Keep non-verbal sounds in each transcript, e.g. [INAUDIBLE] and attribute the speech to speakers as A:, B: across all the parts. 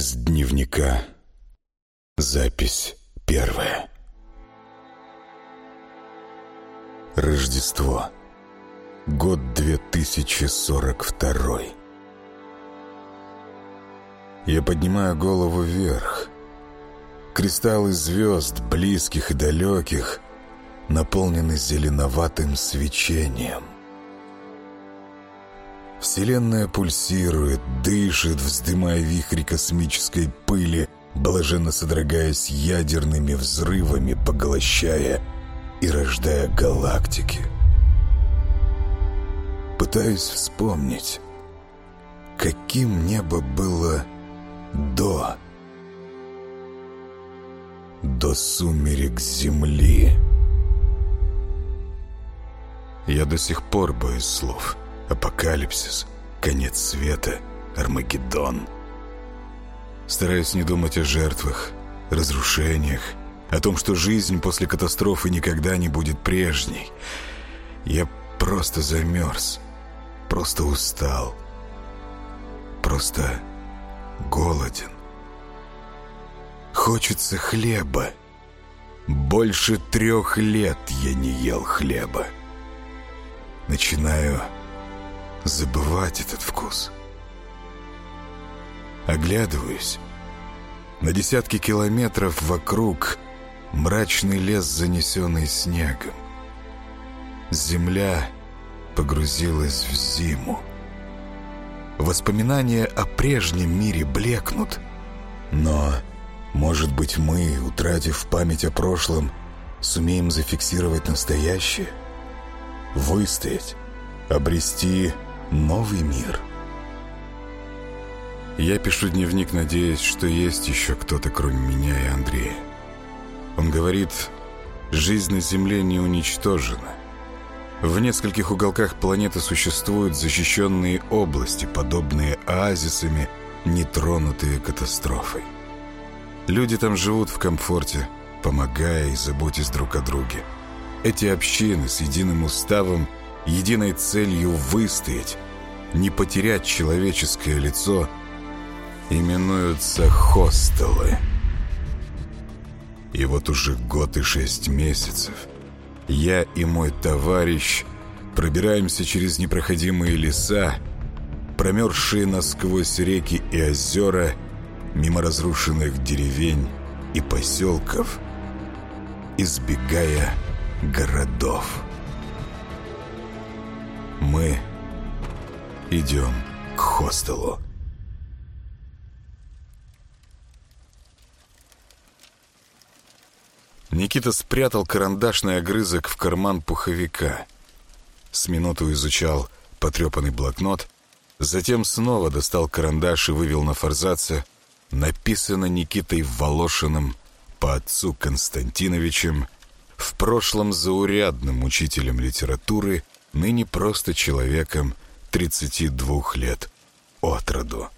A: Из дневника. Запись первая. Рождество. Год 2042. Я поднимаю голову вверх. Кристаллы звезд, близких и далеких, наполнены зеленоватым свечением. Вселенная пульсирует, дышит, вздымая вихри космической пыли, блаженно содрогаясь ядерными взрывами, поглощая и рождая галактики. Пытаюсь вспомнить, каким небо было до... до сумерек Земли. Я до сих пор боюсь слов — Апокалипсис, конец света, Армагеддон. Стараюсь не думать о жертвах, разрушениях, о том, что жизнь после катастрофы никогда не будет прежней. Я просто замерз, просто устал, просто голоден. Хочется хлеба. Больше трех лет я не ел хлеба. Начинаю забывать этот вкус. Оглядываюсь. На десятки километров вокруг мрачный лес, занесенный снегом. Земля погрузилась в зиму. Воспоминания о прежнем мире блекнут. Но, может быть, мы, утратив память о прошлом, сумеем зафиксировать настоящее? Выстоять? Обрести новый мир. Я пишу дневник, надеясь, что есть еще кто-то, кроме меня и Андрея. Он говорит, жизнь на Земле не уничтожена. В нескольких уголках планеты существуют защищенные области, подобные оазисами, нетронутые катастрофой. Люди там живут в комфорте, помогая и заботясь друг о друге. Эти общины с единым уставом, единой целью выстоять, не потерять человеческое лицо, именуются хостелы. И вот уже год и шесть месяцев я и мой товарищ пробираемся через непроходимые леса, промерзшие насквозь реки и озера, мимо разрушенных деревень и поселков, избегая городов. Мы идем к хостелу. Никита спрятал карандашный огрызок в карман пуховика. С минуту изучал потрепанный блокнот, затем снова достал карандаш и вывел на форзаце написано Никитой Волошиным по отцу Константиновичем, в прошлом заурядным учителем литературы, ныне просто человеком 32 лет от роду.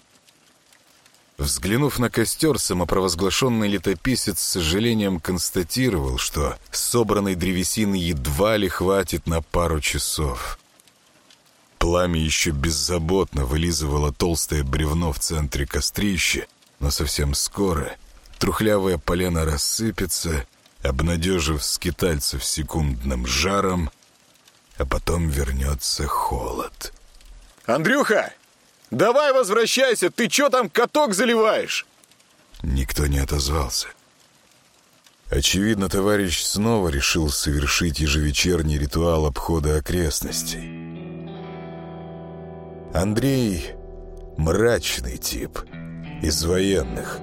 A: Взглянув на костер, самопровозглашенный летописец с сожалением констатировал, что собранной древесины едва ли хватит на пару часов. Пламя еще беззаботно вылизывало толстое бревно в центре кострища, но совсем скоро трухлявое полено рассыпется, обнадежив скитальцев секундным жаром, а потом вернется холод —
B: «Андрюха, давай возвращайся, ты чё там каток заливаешь?»
A: Никто не отозвался. Очевидно, товарищ снова решил совершить ежевечерний ритуал обхода окрестностей. Андрей — мрачный тип, из военных.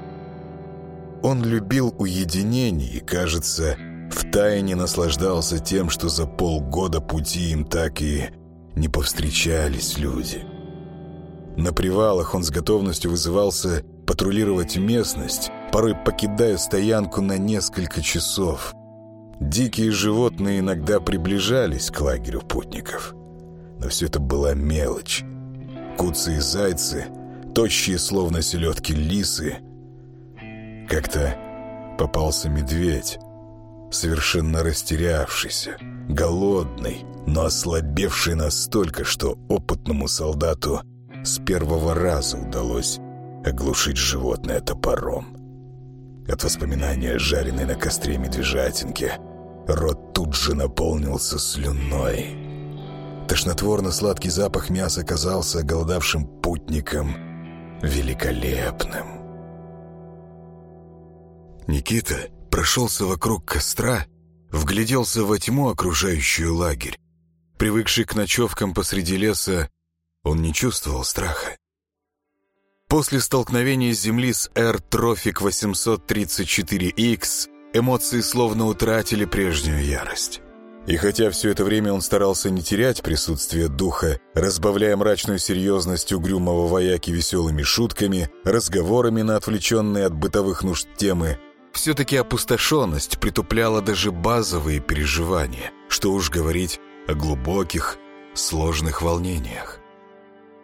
A: Он любил уединение и, кажется, втайне наслаждался тем, что за полгода пути им так и не повстречались люди. На привалах он с готовностью вызывался патрулировать местность, порой покидая стоянку на несколько часов. Дикие животные иногда приближались к лагерю путников. Но все это была мелочь. Куцы и зайцы, тощие словно селедки лисы. Как-то попался медведь, совершенно растерявшийся, голодный, но ослабевший настолько, что опытному солдату с первого раза удалось оглушить животное топором. От воспоминания жареной на костре медвежатинки рот тут же наполнился слюной. Тошнотворно-сладкий запах мяса казался голодавшим путником великолепным. Никита прошелся вокруг костра, вгляделся во тьму, окружающую лагерь. Привыкший к ночевкам посреди леса, он не чувствовал страха. После столкновения Земли с Air Trophic 834X эмоции словно утратили прежнюю ярость. И хотя все это время он старался не терять присутствие духа, разбавляя мрачную серьезность угрюмого вояки веселыми шутками, разговорами на отвлеченные от бытовых нужд темы, все-таки опустошенность притупляла даже базовые переживания, что уж говорить о глубоких, сложных волнениях.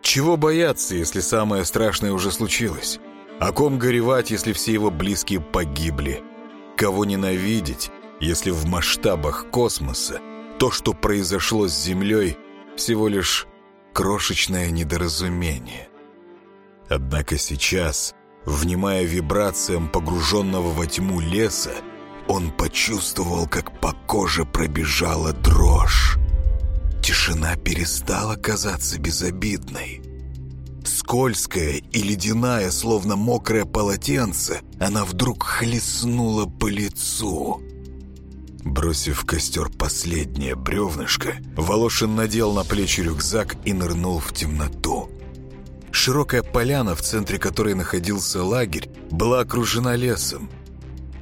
A: Чего бояться, если самое страшное уже случилось? О ком горевать, если все его близкие погибли? Кого ненавидеть, если в масштабах космоса то, что произошло с Землей, всего лишь крошечное недоразумение? Однако сейчас Внимая вибрациям погруженного во тьму леса, он почувствовал, как по коже пробежала дрожь. Тишина перестала казаться безобидной. Скользкая и ледяная, словно мокрое полотенце, она вдруг хлестнула по лицу. Бросив в костер последнее бревнышко, Волошин надел на плечи рюкзак и нырнул в темноту. Широкая поляна, в центре которой находился лагерь, была окружена лесом.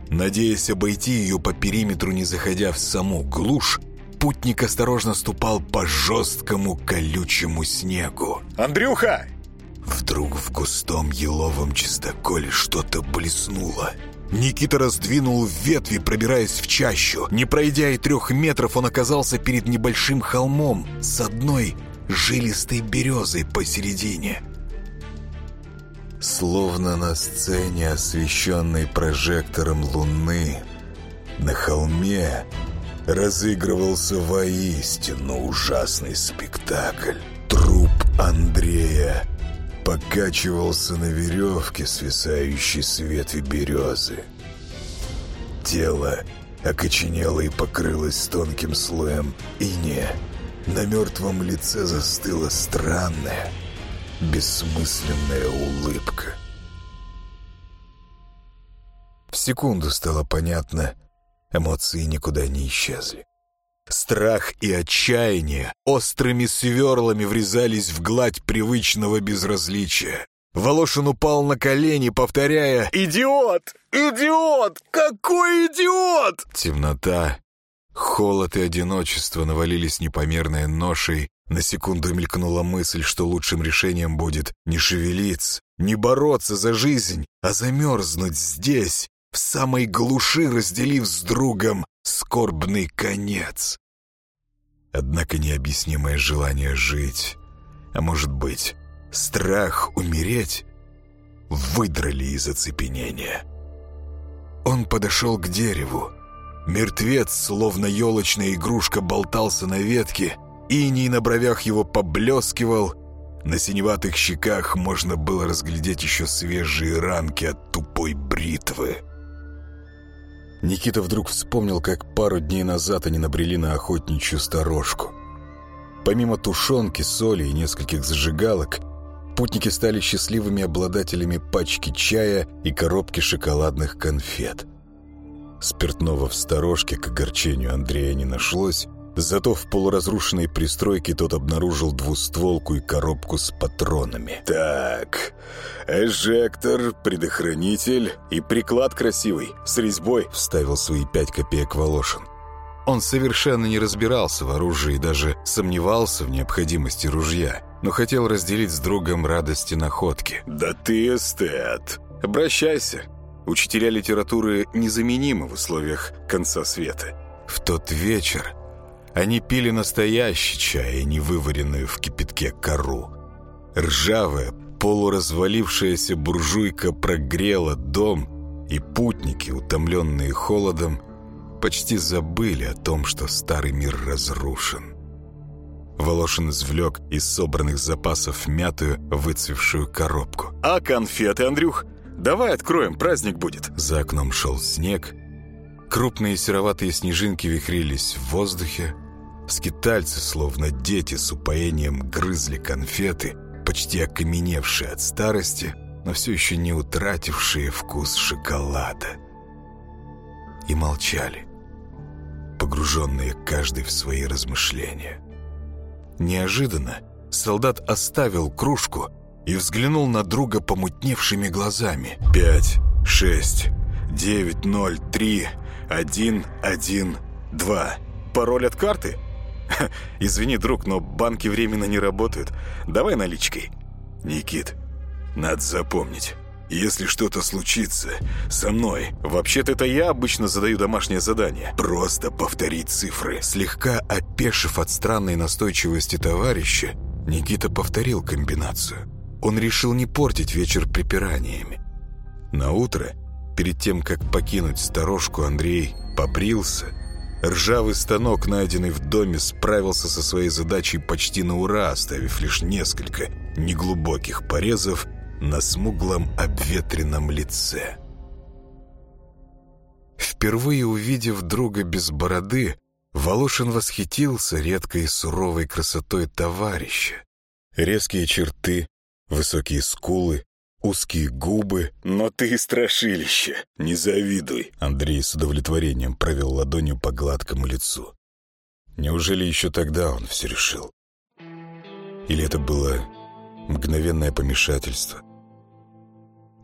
A: Надеясь обойти ее по периметру, не заходя в саму глушь, путник осторожно ступал по жесткому колючему снегу.
B: «Андрюха!»
A: Вдруг в густом еловом чистоколе что-то блеснуло. Никита раздвинул ветви, пробираясь в чащу. Не пройдя и трех метров, он оказался перед небольшим холмом с одной жилистой березой посередине. Словно на сцене, освещенной прожектором луны, на холме разыгрывался воистину ужасный спектакль. Труп Андрея покачивался на веревке, свисающей с ветви березы. Тело окоченело и покрылось тонким слоем иния. На мертвом лице застыла странная, бессмысленная улыбка. В секунду стало понятно, эмоции никуда не исчезли. Страх и отчаяние острыми сверлами врезались в гладь привычного безразличия. Волошин упал на колени, повторяя «Идиот! Идиот! Какой идиот!» Темнота, холод и одиночество навалились непомерной ношей на секунду мелькнула мысль, что лучшим решением будет не шевелиться, не бороться за жизнь, а замерзнуть здесь, в самой глуши, разделив с другом скорбный конец. Однако необъяснимое желание жить, а может быть, страх умереть, выдрали из оцепенения. Он подошел к дереву. Мертвец, словно елочная игрушка, болтался на ветке, Иней на бровях его поблескивал. На синеватых щеках можно было разглядеть еще свежие ранки от тупой бритвы. Никита вдруг вспомнил, как пару дней назад они набрели на охотничью сторожку. Помимо тушенки, соли и нескольких зажигалок, путники стали счастливыми обладателями пачки чая и коробки шоколадных конфет. Спиртного в сторожке к огорчению Андрея не нашлось, Зато в полуразрушенной пристройке тот обнаружил двустволку и коробку с патронами. «Так, эжектор, предохранитель и приклад красивый, с резьбой», — вставил свои пять копеек Волошин. Он совершенно не разбирался в оружии и даже сомневался в необходимости ружья, но хотел разделить с другом радости находки.
B: «Да ты эстет! Обращайся! Учителя литературы незаменимы в условиях конца света».
A: В тот вечер они пили настоящий чай, а не вываренную в кипятке кору. Ржавая, полуразвалившаяся буржуйка прогрела дом, и путники, утомленные холодом, почти забыли о том, что старый мир разрушен. Волошин извлек из собранных запасов мятую, выцвевшую коробку.
B: «А конфеты, Андрюх? Давай откроем, праздник будет!»
A: За окном шел снег. Крупные сероватые снежинки вихрились в воздухе. Скитальцы, словно дети, с упоением грызли конфеты, почти окаменевшие от старости, но все еще не утратившие вкус шоколада. И молчали, погруженные каждый в свои размышления. Неожиданно солдат оставил кружку и взглянул на друга помутневшими глазами. «Пять, шесть, девять, ноль, три, один, один, два.
B: Пароль от карты? [LAUGHS] Извини, друг, но банки временно не работают. Давай наличкой».
A: «Никит, надо запомнить». Если что-то случится со мной,
B: вообще-то это я обычно задаю домашнее задание.
A: Просто повторить цифры. Слегка опешив от странной настойчивости товарища, Никита повторил комбинацию. Он решил не портить вечер припираниями. На утро, перед тем, как покинуть сторожку, Андрей побрился. Ржавый станок, найденный в доме, справился со своей задачей почти на ура, оставив лишь несколько неглубоких порезов на смуглом обветренном лице. Впервые увидев друга без бороды, Волошин восхитился редкой суровой красотой товарища. Резкие черты, высокие скулы, узкие губы.
B: «Но ты страшилище! Не завидуй!»
A: Андрей с удовлетворением провел ладонью по гладкому лицу. Неужели еще тогда он все решил? Или это было мгновенное помешательство?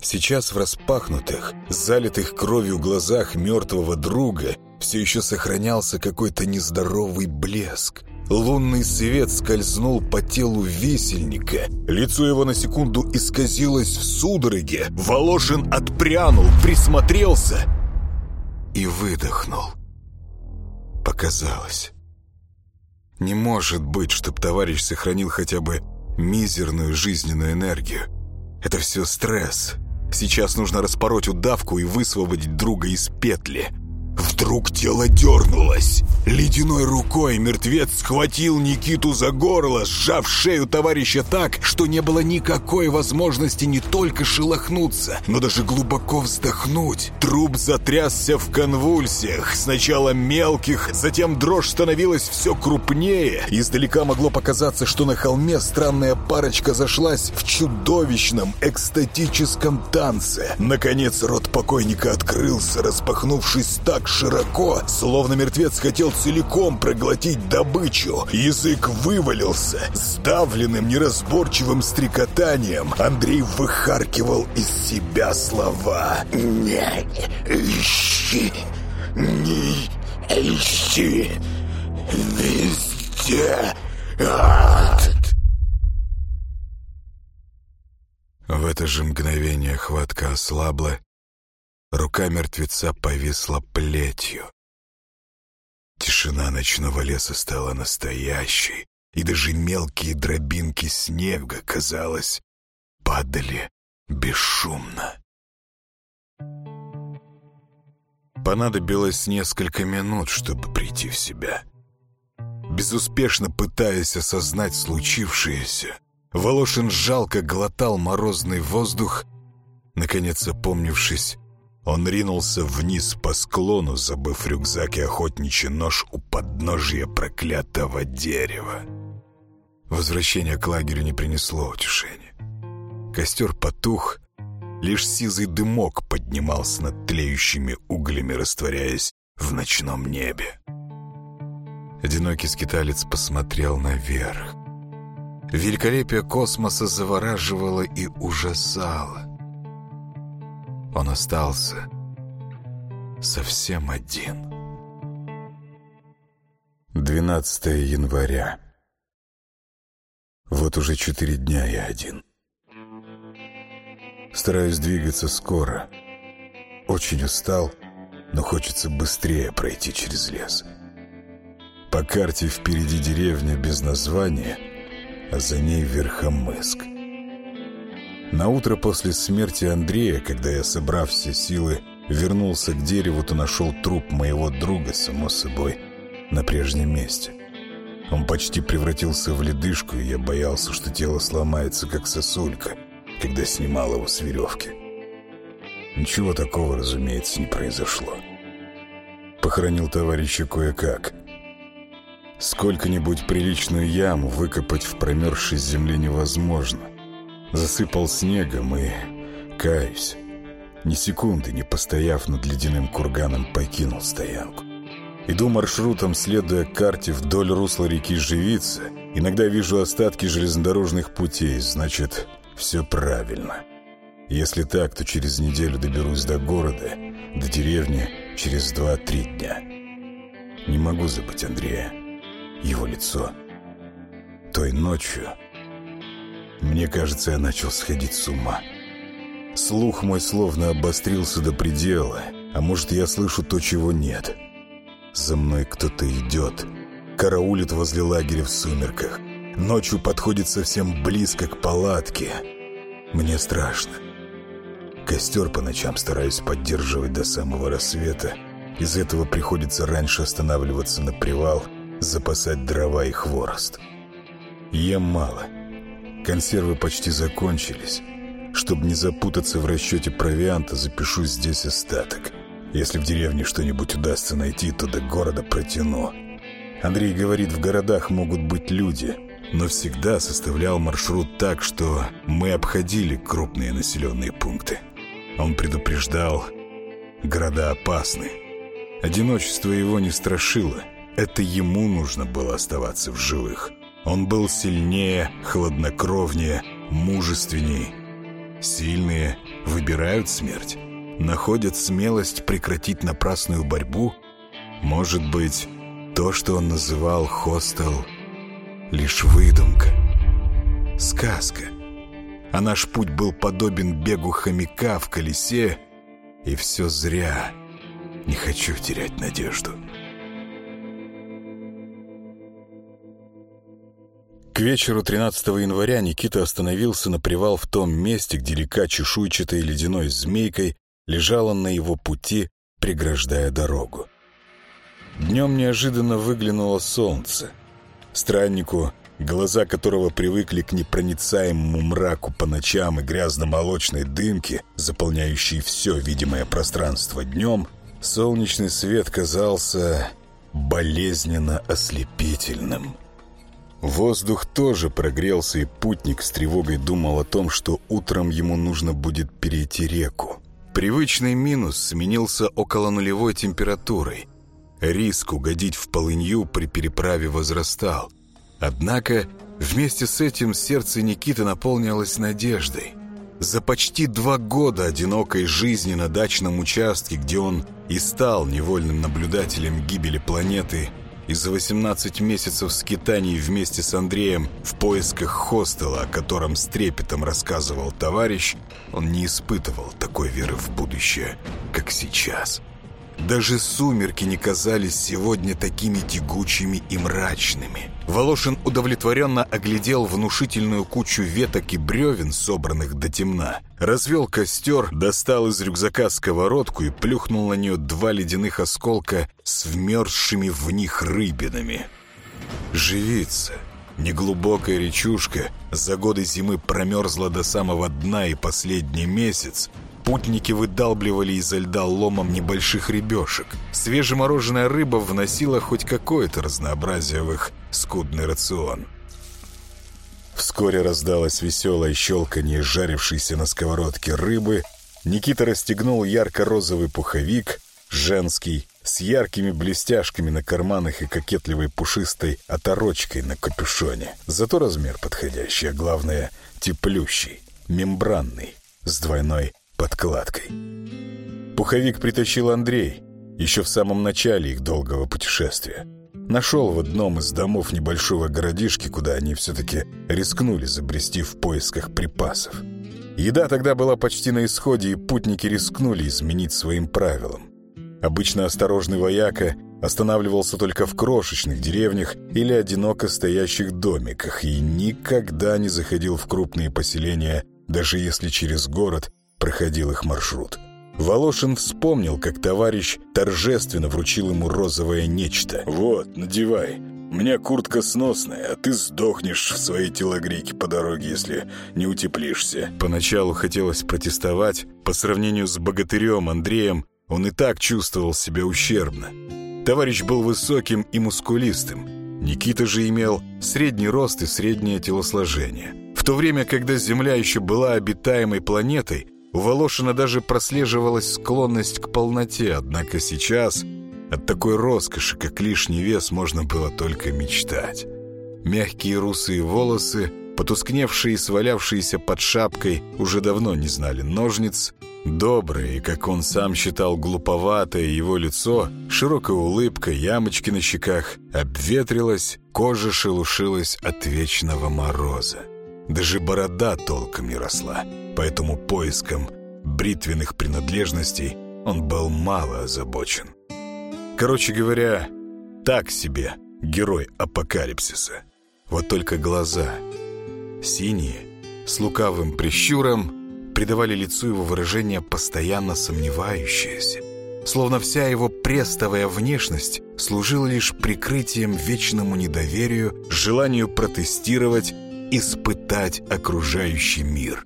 A: Сейчас в распахнутых, залитых кровью глазах мертвого друга все еще сохранялся какой-то нездоровый блеск. Лунный свет скользнул по телу весельника. Лицо его на секунду исказилось в судороге. Волошин отпрянул, присмотрелся и выдохнул. Показалось. Не может быть, чтоб товарищ сохранил хотя бы мизерную жизненную энергию. Это все стресс. Сейчас нужно распороть удавку и высвободить друга из петли. Вдруг тело дернулось. Ледяной рукой мертвец схватил Никиту за горло, сжав шею товарища так, что не было никакой возможности не только шелохнуться, но даже глубоко вздохнуть. Труп затрясся в конвульсиях, сначала мелких, затем дрожь становилась все крупнее. Издалека могло показаться, что на холме странная парочка зашлась в чудовищном экстатическом танце. Наконец рот покойника открылся, распахнувшись так широко, словно мертвец хотел целиком проглотить добычу. Язык вывалился. Сдавленным, неразборчивым стрекотанием Андрей выхаркивал из себя слова. «Не ищи, не ищи, везде ад!» В это же мгновение хватка ослабла, Рука мертвеца повисла плетью. Тишина ночного леса стала настоящей, и даже мелкие дробинки снега, казалось, падали бесшумно. Понадобилось несколько минут, чтобы прийти в себя. Безуспешно пытаясь осознать случившееся, Волошин жалко глотал морозный воздух, наконец опомнившись, он ринулся вниз по склону, забыв рюкзак и охотничий нож у подножия проклятого дерева. Возвращение к лагерю не принесло утешения. Костер потух, лишь сизый дымок поднимался над тлеющими углями, растворяясь в ночном небе. Одинокий скиталец посмотрел наверх. Великолепие космоса завораживало и ужасало. Он остался совсем один. 12 января. Вот уже четыре дня я один. Стараюсь двигаться скоро. Очень устал, но хочется быстрее пройти через лес. По карте впереди деревня без названия, а за ней Верхомыск. На утро после смерти Андрея, когда я, собрав все силы, вернулся к дереву, то нашел труп моего друга, само собой, на прежнем месте. Он почти превратился в ледышку, и я боялся, что тело сломается, как сосулька, когда снимал его с веревки. Ничего такого, разумеется, не произошло. Похоронил товарища кое-как. Сколько-нибудь приличную яму выкопать в промерзшей земле невозможно. Засыпал снегом и, каюсь, ни секунды не постояв над ледяным курганом, покинул стоянку. Иду маршрутом, следуя карте вдоль русла реки Живица. Иногда вижу остатки железнодорожных путей, значит, все правильно. Если так, то через неделю доберусь до города, до деревни через два-три дня. Не могу забыть Андрея, его лицо. Той ночью, мне кажется, я начал сходить с ума. Слух мой словно обострился до предела, а может, я слышу то, чего нет. За мной кто-то идет, караулит возле лагеря в сумерках. Ночью подходит совсем близко к палатке. Мне страшно. Костер по ночам стараюсь поддерживать до самого рассвета. Из этого приходится раньше останавливаться на привал, запасать дрова и хворост. Ем мало. Консервы почти закончились. Чтобы не запутаться в расчете провианта, запишу здесь остаток. Если в деревне что-нибудь удастся найти, то до города протяну. Андрей говорит, в городах могут быть люди, но всегда составлял маршрут так, что мы обходили крупные населенные пункты. Он предупреждал, города опасны. Одиночество его не страшило. Это ему нужно было оставаться в живых. Он был сильнее, хладнокровнее, мужественней. Сильные выбирают смерть, находят смелость прекратить напрасную борьбу. Может быть, то, что он называл хостел, лишь выдумка, сказка — а наш путь был подобен бегу хомяка в колесе, и все зря. Не хочу терять надежду. К вечеру 13 января Никита остановился на привал в том месте, где река чешуйчатой ледяной змейкой лежала на его пути, преграждая дорогу. Днем неожиданно выглянуло солнце. Страннику глаза которого привыкли к непроницаемому мраку по ночам и грязно-молочной дымке, заполняющей все видимое пространство днем, солнечный свет казался болезненно ослепительным. Воздух тоже прогрелся, и путник с тревогой думал о том, что утром ему нужно будет перейти реку. Привычный минус сменился около нулевой температурой. Риск угодить в полынью при переправе возрастал – Однако вместе с этим сердце Никиты наполнилось надеждой. За почти два года одинокой жизни на дачном участке, где он и стал невольным наблюдателем гибели планеты, и за 18 месяцев скитаний вместе с Андреем в поисках хостела, о котором с трепетом рассказывал товарищ, он не испытывал такой веры в будущее, как сейчас. Даже сумерки не казались сегодня такими тягучими и мрачными. Волошин удовлетворенно оглядел внушительную кучу веток и бревен, собранных до темна. Развел костер, достал из рюкзака сковородку и плюхнул на нее два ледяных осколка с вмерзшими в них рыбинами. Живица. Неглубокая речушка за годы зимы промерзла до самого дна и последний месяц Путники выдалбливали изо льда ломом небольших ребешек. Свежемороженая рыба вносила хоть какое-то разнообразие в их скудный рацион. Вскоре раздалось веселое щелканье жарившейся на сковородке рыбы. Никита расстегнул ярко-розовый пуховик, женский, с яркими блестяшками на карманах и кокетливой пушистой оторочкой на капюшоне. Зато размер подходящий, а главное — теплющий, мембранный, с двойной подкладкой. Пуховик притащил Андрей еще в самом начале их долгого путешествия. Нашел в одном из домов небольшого городишки, куда они все-таки рискнули забрести в поисках припасов. Еда тогда была почти на исходе, и путники рискнули изменить своим правилам. Обычно осторожный вояка останавливался только в крошечных деревнях или одиноко стоящих домиках и никогда не заходил в крупные поселения, даже если через город проходил их маршрут. Волошин вспомнил, как товарищ торжественно вручил ему розовое нечто. «Вот, надевай.
B: У меня куртка сносная, а ты сдохнешь в своей телогрейке по дороге, если не утеплишься».
A: Поначалу хотелось протестовать. По сравнению с богатырем Андреем, он и так чувствовал себя ущербно. Товарищ был высоким и мускулистым. Никита же имел средний рост и среднее телосложение. В то время, когда Земля еще была обитаемой планетой, у Волошина даже прослеживалась склонность к полноте, однако сейчас от такой роскоши, как лишний вес, можно было только мечтать. Мягкие русые волосы, потускневшие и свалявшиеся под шапкой, уже давно не знали ножниц. Доброе и, как он сам считал, глуповатое его лицо, широкая улыбка, ямочки на щеках, обветрилось, кожа шелушилась от вечного мороза. Даже борода толком не росла, поэтому поиском бритвенных принадлежностей он был мало озабочен. Короче говоря, так себе герой апокалипсиса. Вот только глаза, синие, с лукавым прищуром, придавали лицу его выражение постоянно сомневающееся. Словно вся его престовая внешность служила лишь прикрытием вечному недоверию, желанию протестировать, испытать окружающий мир.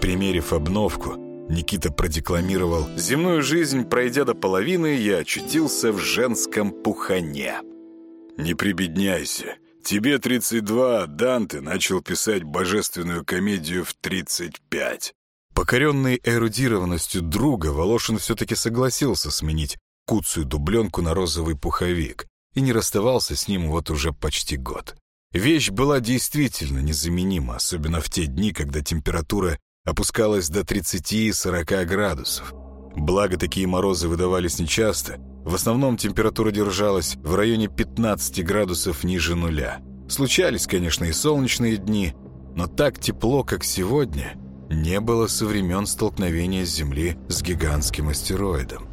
A: Примерив обновку, Никита продекламировал «Земную жизнь, пройдя до половины, я очутился в женском пухане».
B: «Не прибедняйся. Тебе 32, а Данте начал писать божественную комедию в 35».
A: Покоренный эрудированностью друга, Волошин все-таки согласился сменить куцую дубленку на розовый пуховик и не расставался с ним вот уже почти год. Вещь была действительно незаменима, особенно в те дни, когда температура опускалась до 30-40 градусов. Благо, такие морозы выдавались нечасто. В основном температура держалась в районе 15 градусов ниже нуля. Случались, конечно, и солнечные дни, но так тепло, как сегодня, не было со времен столкновения Земли с гигантским астероидом.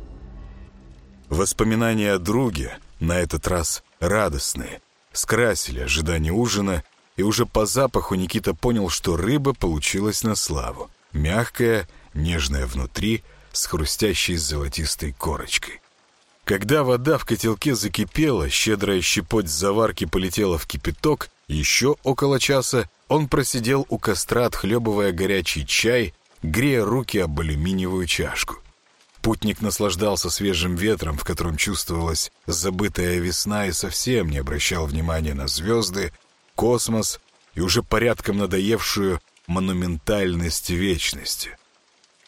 A: Воспоминания о друге, на этот раз радостные, скрасили ожидание ужина и уже по запаху Никита понял, что рыба получилась на славу. Мягкая, нежная внутри, с хрустящей золотистой корочкой. Когда вода в котелке закипела, щедрая щепоть заварки полетела в кипяток, еще около часа он просидел у костра, отхлебывая горячий чай, грея руки об алюминиевую чашку. Путник наслаждался свежим ветром, в котором чувствовалась забытая весна, и совсем не обращал внимания на звезды, космос и уже порядком надоевшую монументальность вечности.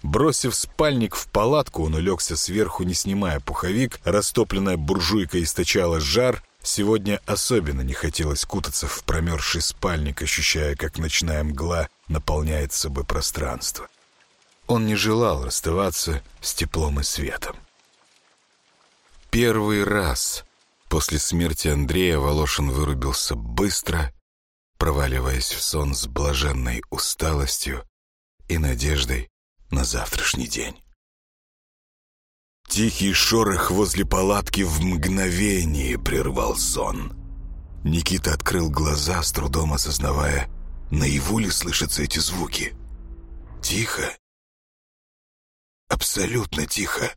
A: Бросив спальник в палатку, он улегся сверху, не снимая пуховик, растопленная буржуйка источала жар, сегодня особенно не хотелось кутаться в промерзший спальник, ощущая, как ночная мгла наполняет собой пространство. Он не желал расставаться с теплом и светом. Первый раз после смерти Андрея Волошин вырубился быстро проваливаясь в сон с блаженной усталостью и надеждой на завтрашний день. Тихий шорох возле палатки в мгновение прервал сон. Никита открыл глаза, с трудом осознавая, наяву ли слышатся эти звуки. Тихо. Абсолютно тихо.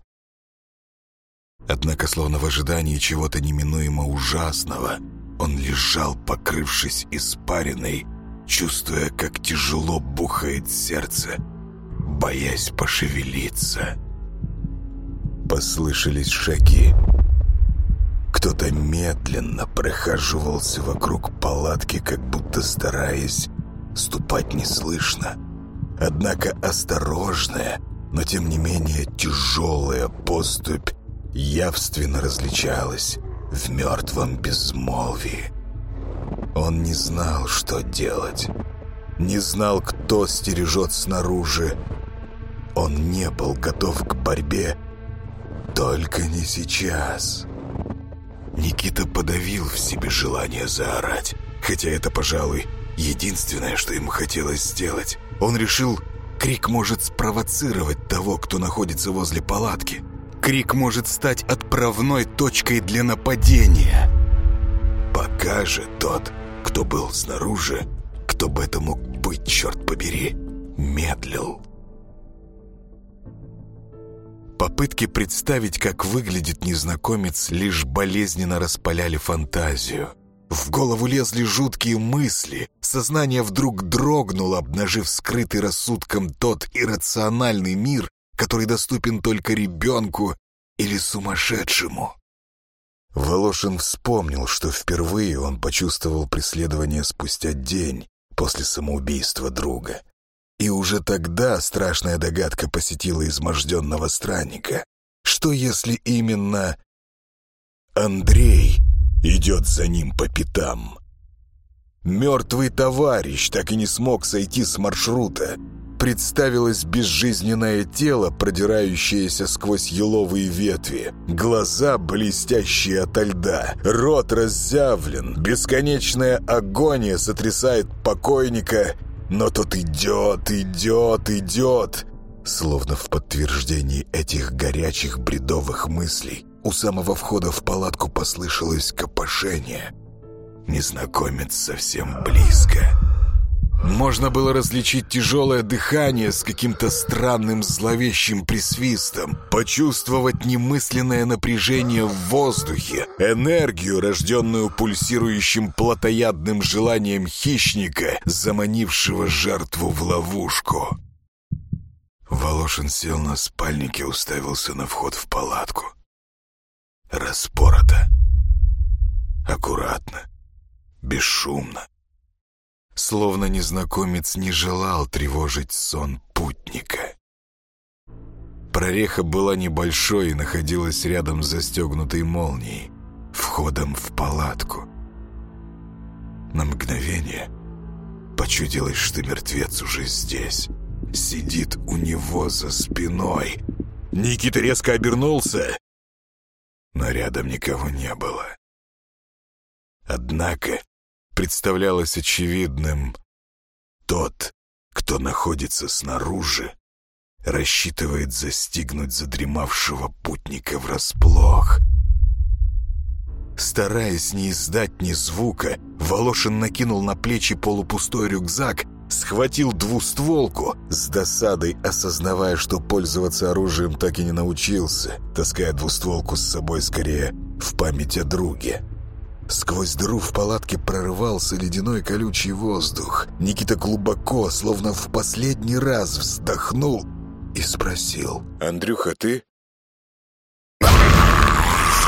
A: Однако, словно в ожидании чего-то неминуемо ужасного, он лежал, покрывшись испариной, чувствуя, как тяжело бухает сердце, боясь пошевелиться. Послышались шаги. Кто-то медленно прохаживался вокруг палатки, как будто стараясь ступать неслышно. Однако осторожная, но тем не менее тяжелая поступь явственно различалась в мертвом безмолвии. Он не знал, что делать. Не знал, кто стережет снаружи. Он не был готов к борьбе. Только не сейчас. Никита подавил в себе желание заорать. Хотя это, пожалуй, единственное, что ему хотелось сделать. Он решил, крик может спровоцировать того, кто находится возле палатки. Крик может стать отправной точкой для нападения. Пока же тот, кто был снаружи, кто бы это мог быть, черт побери, медлил. Попытки представить, как выглядит незнакомец, лишь болезненно распаляли фантазию. В голову лезли жуткие мысли. Сознание вдруг дрогнуло, обнажив скрытый рассудком тот иррациональный мир, который доступен только ребенку или сумасшедшему. Волошин вспомнил, что впервые он почувствовал преследование спустя день после самоубийства друга. И уже тогда страшная догадка посетила изможденного странника. Что если именно Андрей идет за ним по пятам? Мертвый товарищ так и не смог сойти с маршрута. Представилось безжизненное тело, продирающееся сквозь еловые ветви. Глаза, блестящие ото льда. Рот разъявлен. Бесконечная агония сотрясает покойника но тот идет, идет, идет. Словно в подтверждении этих горячих бредовых мыслей у самого входа в палатку послышалось копошение. Незнакомец совсем близко. Можно было различить тяжелое дыхание с каким-то странным зловещим присвистом, почувствовать немысленное напряжение в воздухе, энергию, рожденную пульсирующим плотоядным желанием хищника, заманившего жертву в ловушку. Волошин сел на спальнике и уставился на вход в палатку. Распорото. Аккуратно. Бесшумно словно незнакомец не желал тревожить сон путника. Прореха была небольшой и находилась рядом с застегнутой молнией, входом в палатку. На мгновение почудилось, что мертвец уже здесь, сидит у него за спиной. Никита резко обернулся, но рядом никого не было. Однако представлялось очевидным. Тот, кто находится снаружи, рассчитывает застигнуть задремавшего путника врасплох. Стараясь не издать ни звука, Волошин накинул на плечи полупустой рюкзак, схватил двустволку, с досадой осознавая, что пользоваться оружием так и не научился, таская двустволку с собой скорее в память о друге. Сквозь дыру в палатке прорывался ледяной колючий воздух. Никита глубоко, словно в последний раз вздохнул и спросил. «Андрюха, ты?»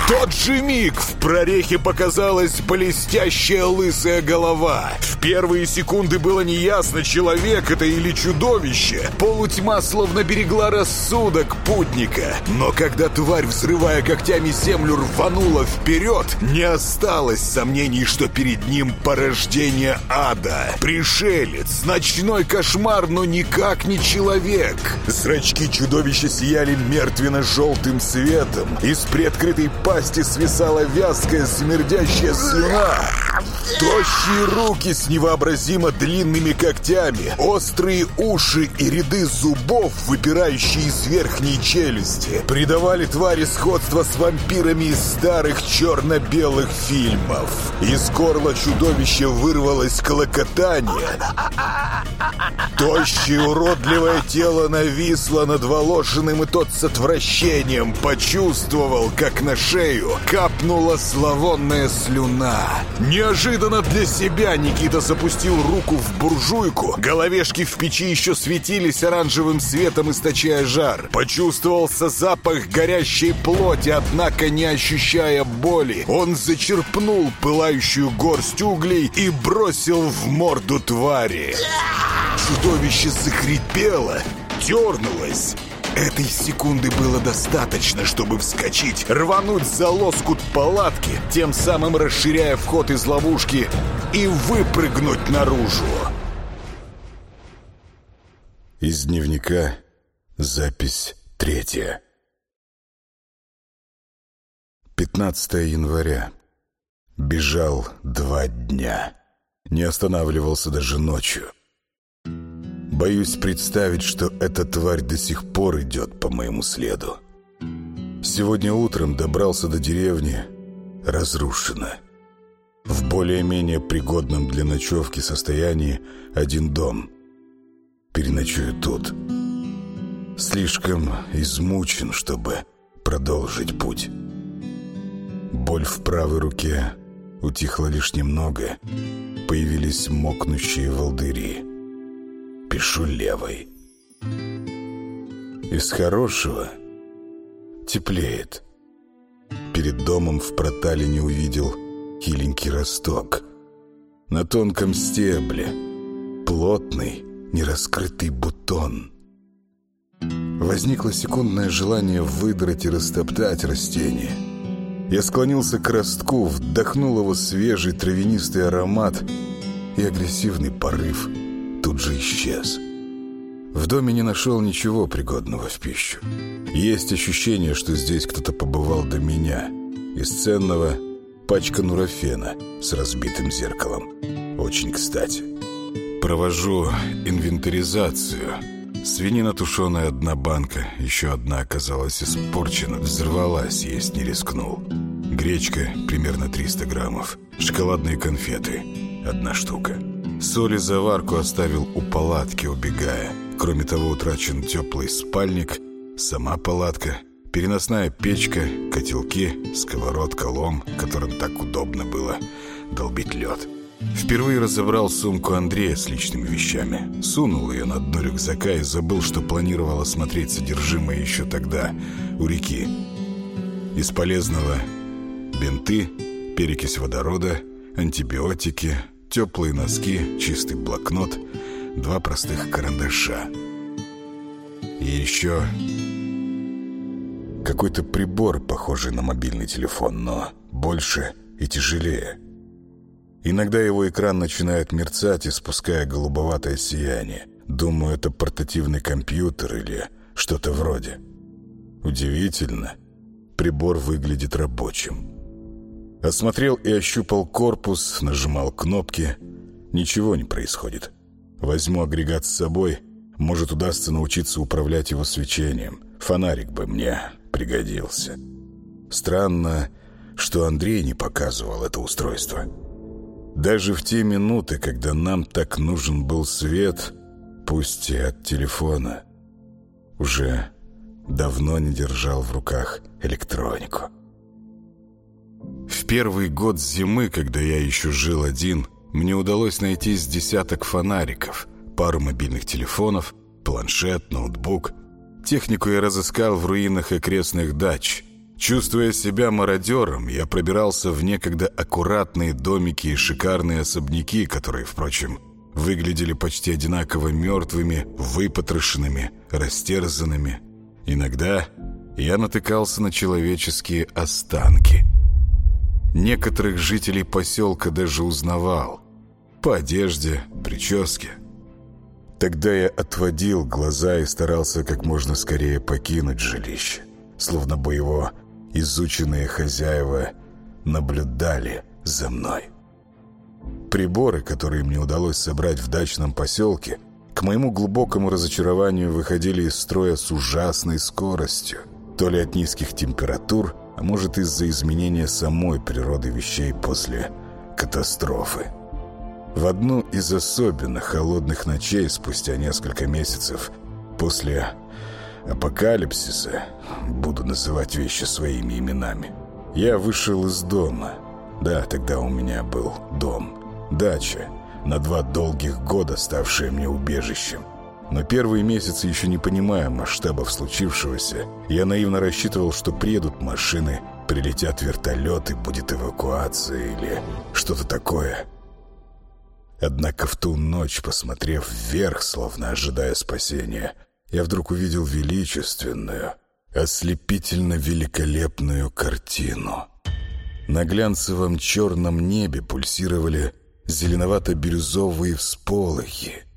A: Тот же миг в прорехе показалась блестящая лысая голова. В первые секунды было неясно, человек это или чудовище. Полутьма словно берегла рассудок путника. Но когда тварь, взрывая когтями землю, рванула вперед, не осталось сомнений, что перед ним порождение ада. Пришелец, ночной кошмар, но никак не человек. Зрачки чудовища сияли мертвенно-желтым светом. Из приоткрытой пасти пасти свисала вязкая смердящая слюна. Тощие руки с невообразимо длинными когтями, острые уши и ряды зубов, выпирающие из верхней челюсти, придавали твари сходство с вампирами из старых черно-белых фильмов. Из горла чудовища вырвалось клокотание. Тощее уродливое тело нависло над Волошиным, и тот с отвращением почувствовал, как на шею капнула славонная слюна. Неожиданно для себя Никита запустил руку в буржуйку. Головешки в печи еще светились оранжевым светом, источая жар. Почувствовался запах горящей плоти, однако не ощущая боли. Он зачерпнул пылающую горсть углей и бросил в морду твари. Чудовище захрипело, дернулось. Этой секунды было достаточно, чтобы вскочить, рвануть за лоскут палатки, тем самым расширяя вход из ловушки и выпрыгнуть наружу. Из дневника запись третья. 15 января. Бежал два дня. Не останавливался даже ночью. Боюсь представить, что эта тварь до сих пор идет по моему следу. Сегодня утром добрался до деревни, разрушена. В более-менее пригодном для ночевки состоянии один дом. Переночую тут. Слишком измучен, чтобы продолжить путь. Боль в правой руке, Утихло лишь немного. Появились мокнущие волдыри. Пишу левой. Из хорошего теплеет. Перед домом в проталине увидел хиленький росток. На тонком стебле плотный, нераскрытый бутон. Возникло секундное желание выдрать и растоптать растение. Я склонился к ростку, вдохнул его свежий травянистый аромат, и агрессивный порыв тут же исчез. В доме не нашел ничего пригодного в пищу. Есть ощущение, что здесь кто-то побывал до меня. Из ценного пачка нурофена с разбитым зеркалом. Очень кстати. Провожу инвентаризацию. Свинина тушеная одна банка, еще одна оказалась испорчена, взорвалась, есть не рискнул. Гречка примерно 300 граммов. Шоколадные конфеты одна штука. Соль и заварку оставил у палатки, убегая. Кроме того, утрачен теплый спальник, сама палатка, переносная печка, котелки, сковородка, лом, которым так удобно было долбить лед. Впервые разобрал сумку Андрея с личными вещами. Сунул ее на дно рюкзака и забыл, что планировал осмотреть содержимое еще тогда, у реки. Из полезного бинты, перекись водорода, антибиотики, теплые носки, чистый блокнот — два простых карандаша. И еще какой-то прибор, похожий на мобильный телефон, но больше и тяжелее. Иногда его экран начинает мерцать, испуская голубоватое сияние. Думаю, это портативный компьютер или что-то вроде. Удивительно, прибор выглядит рабочим. Осмотрел и ощупал корпус, нажимал кнопки. Ничего не происходит. Возьму агрегат с собой. Может, удастся научиться управлять его свечением. Фонарик бы мне пригодился. Странно, что Андрей не показывал это устройство. Даже в те минуты, когда нам так нужен был свет, пусть и от телефона, уже давно не держал в руках электронику. В первый год зимы, когда я еще жил один, мне удалось найти с десяток фонариков, пару мобильных телефонов, планшет, ноутбук. Технику я разыскал в руинах окрестных дач. Чувствуя себя мародером, я пробирался в некогда аккуратные домики и шикарные особняки, которые, впрочем, выглядели почти одинаково мертвыми, выпотрошенными, растерзанными. Иногда я натыкался на человеческие останки – Некоторых жителей поселка даже узнавал. По одежде, прическе. Тогда я отводил глаза и старался как можно скорее покинуть жилище. Словно бы его изученные хозяева наблюдали за мной. Приборы, которые мне удалось собрать в дачном поселке, к моему глубокому разочарованию выходили из строя с ужасной скоростью. То ли от низких температур, а может из-за изменения самой природы вещей после катастрофы. В одну из особенно холодных ночей спустя несколько месяцев после апокалипсиса, буду называть вещи своими именами, я вышел из дома. Да, тогда у меня был дом, дача, на два долгих года ставшая мне убежищем. Но первые месяцы, еще не понимая масштабов случившегося, я наивно рассчитывал, что приедут машины, прилетят вертолеты, будет эвакуация или что-то такое. Однако в ту ночь, посмотрев вверх, словно ожидая спасения, я вдруг увидел величественную, ослепительно великолепную картину. На глянцевом черном небе пульсировали зеленовато-бирюзовые всполохи.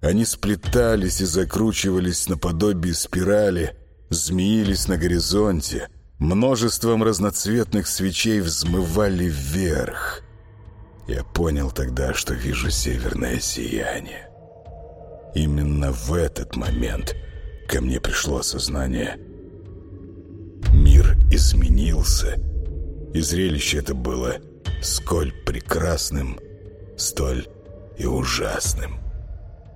A: Они сплетались и закручивались наподобие спирали, змеились на горизонте, множеством разноцветных свечей взмывали вверх. Я понял тогда, что вижу северное сияние. Именно в этот момент ко мне пришло осознание. Мир изменился, и зрелище это было сколь прекрасным, столь и ужасным.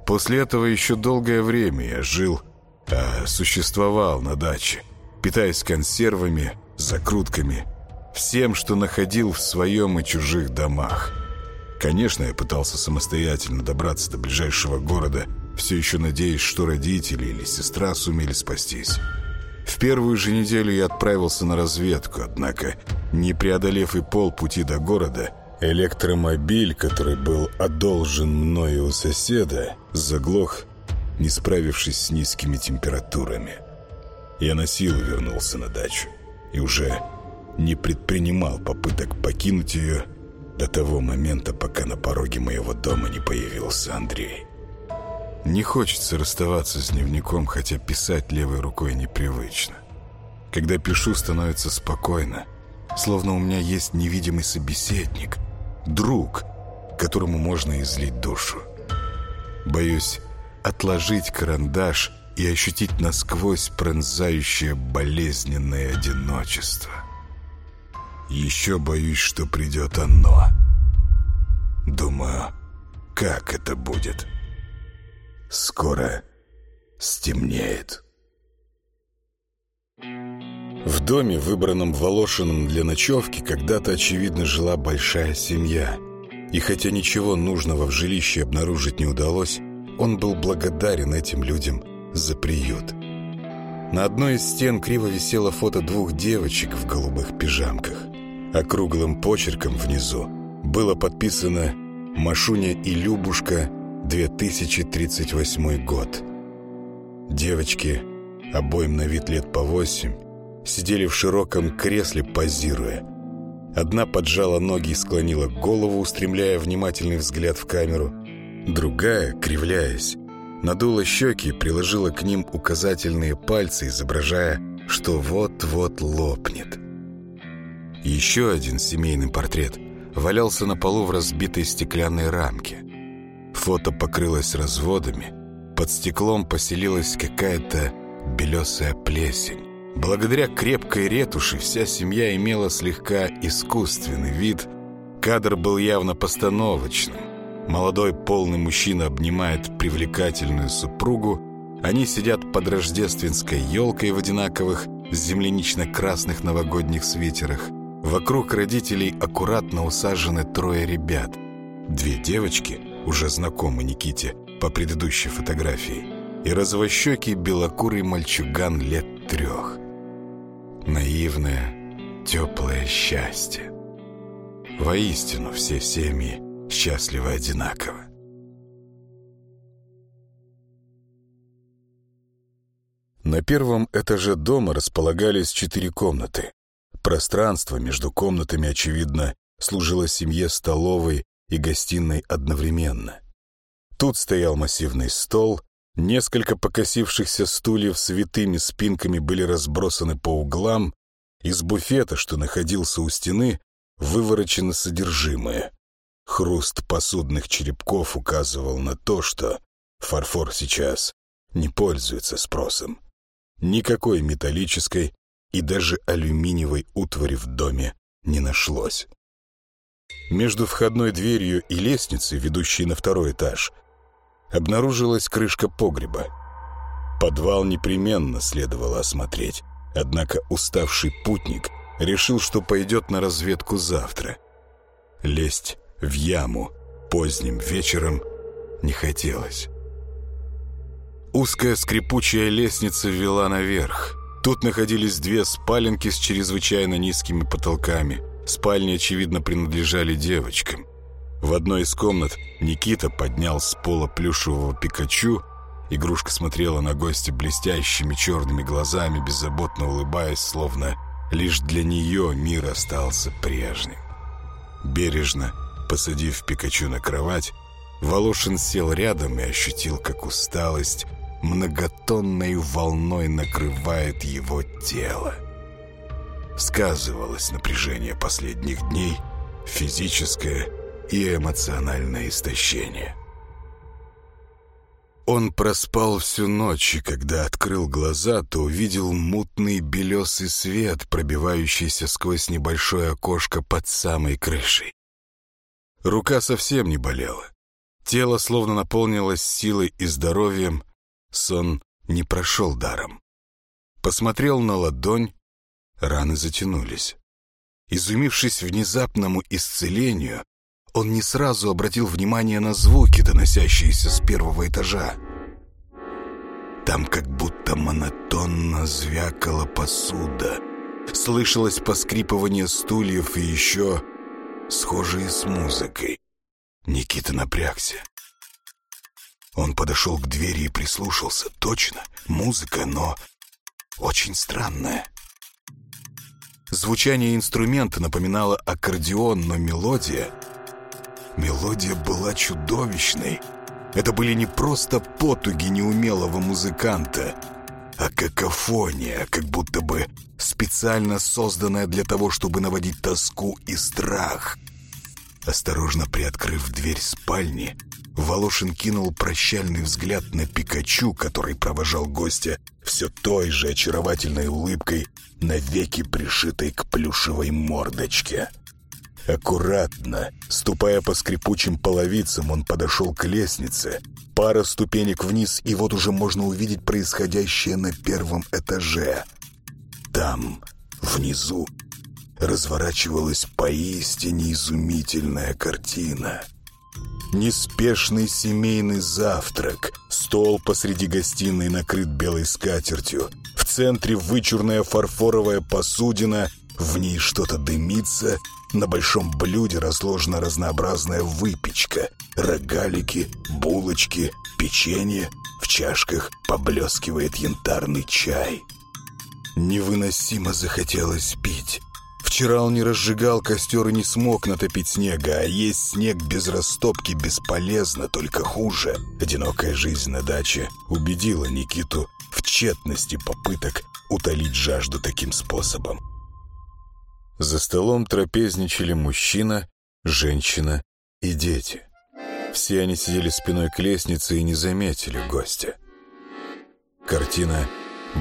A: После этого еще долгое время я жил, а существовал на даче, питаясь консервами, закрутками всем, что находил в своем и чужих домах. Конечно, я пытался самостоятельно добраться до ближайшего города, все еще надеясь, что родители или сестра сумели спастись. В первую же неделю я отправился на разведку, однако, не преодолев и полпути до города, электромобиль, который был одолжен мною у соседа, заглох, не справившись с низкими температурами. Я на силу вернулся на дачу и уже не предпринимал попыток покинуть ее до того момента, пока на пороге моего дома не появился Андрей. Не хочется расставаться с дневником, хотя писать левой рукой непривычно. Когда пишу, становится спокойно, словно у меня есть невидимый собеседник, друг, которому можно излить душу. Боюсь отложить карандаш и ощутить насквозь пронзающее болезненное одиночество. Еще боюсь, что придет оно. Думаю, как это будет?» Скоро стемнеет. В доме, выбранном Волошиным для ночевки, когда-то, очевидно, жила большая семья. И хотя ничего нужного в жилище обнаружить не удалось, он был благодарен этим людям за приют. На одной из стен криво висело фото двух девочек в голубых пижамках. Округлым почерком внизу было подписано «Машуня и Любушка 2038 год. Девочки, обоим на вид лет по восемь, сидели в широком кресле, позируя. Одна поджала ноги и склонила голову, устремляя внимательный взгляд в камеру. Другая, кривляясь, надула щеки и приложила к ним указательные пальцы, изображая, что вот-вот лопнет. Еще один семейный портрет валялся на полу в разбитой стеклянной рамке – Фото покрылось разводами. Под стеклом поселилась какая-то белесая плесень. Благодаря крепкой ретуши вся семья имела слегка искусственный вид. Кадр был явно постановочным. Молодой полный мужчина обнимает привлекательную супругу. Они сидят под рождественской елкой в одинаковых землянично-красных новогодних свитерах. Вокруг родителей аккуратно усажены трое ребят. Две девочки — уже знакомый Никите по предыдущей фотографии, и розовощекий белокурый мальчуган лет трех. Наивное, теплое счастье. Воистину все семьи счастливы одинаково. На первом этаже дома располагались четыре комнаты. Пространство между комнатами, очевидно, служило семье столовой и гостиной одновременно. Тут стоял массивный стол, несколько покосившихся стульев с витыми спинками были разбросаны по углам, из буфета, что находился у стены, выворочено содержимое. Хруст посудных черепков указывал на то, что фарфор сейчас не пользуется спросом. Никакой металлической и даже алюминиевой утвари в доме не нашлось. Между входной дверью и лестницей, ведущей на второй этаж, обнаружилась крышка погреба. Подвал непременно следовало осмотреть, однако уставший путник решил, что пойдет на разведку завтра. Лезть в яму поздним вечером не хотелось. Узкая скрипучая лестница вела наверх. Тут находились две спаленки с чрезвычайно низкими потолками – Спальни, очевидно, принадлежали девочкам. В одной из комнат Никита поднял с пола плюшевого Пикачу. Игрушка смотрела на гостя блестящими черными глазами, беззаботно улыбаясь, словно лишь для нее мир остался прежним. Бережно посадив Пикачу на кровать, Волошин сел рядом и ощутил, как усталость многотонной волной накрывает его тело сказывалось напряжение последних дней, физическое и эмоциональное истощение. Он проспал всю ночь, и когда открыл глаза, то увидел мутный белесый свет, пробивающийся сквозь небольшое окошко под самой крышей. Рука совсем не болела. Тело словно наполнилось силой и здоровьем. Сон не прошел даром. Посмотрел на ладонь, Раны затянулись. Изумившись внезапному исцелению, он не сразу обратил внимание на звуки, доносящиеся с первого этажа. Там как будто монотонно звякала посуда. Слышалось поскрипывание стульев и еще схожие с музыкой. Никита напрягся. Он подошел к двери и прислушался. Точно, музыка, но очень странная. Звучание инструмента напоминало аккордеон, но мелодия... Мелодия была чудовищной. Это были не просто потуги неумелого музыканта, а какофония, как будто бы специально созданная для того, чтобы наводить тоску и страх. Осторожно приоткрыв дверь спальни, Волошин кинул прощальный взгляд на Пикачу, который провожал гостя все той же очаровательной улыбкой, навеки пришитой к плюшевой мордочке. Аккуратно, ступая по скрипучим половицам, он подошел к лестнице. Пара ступенек вниз, и вот уже можно увидеть происходящее на первом этаже. Там, внизу, разворачивалась поистине изумительная картина. Неспешный семейный завтрак, стол посреди гостиной накрыт белой скатертью, в центре вычурная фарфоровая посудина, в ней что-то дымится, на большом блюде разложена разнообразная выпечка, рогалики, булочки, печенье, в чашках поблескивает янтарный чай. Невыносимо захотелось пить. Вчера он не разжигал костер и не смог натопить снега, а есть снег без растопки бесполезно, только хуже. Одинокая жизнь на даче убедила Никиту в тщетности попыток утолить жажду таким способом. За столом трапезничали мужчина, женщина и дети. Все они сидели спиной к лестнице и не заметили гостя. Картина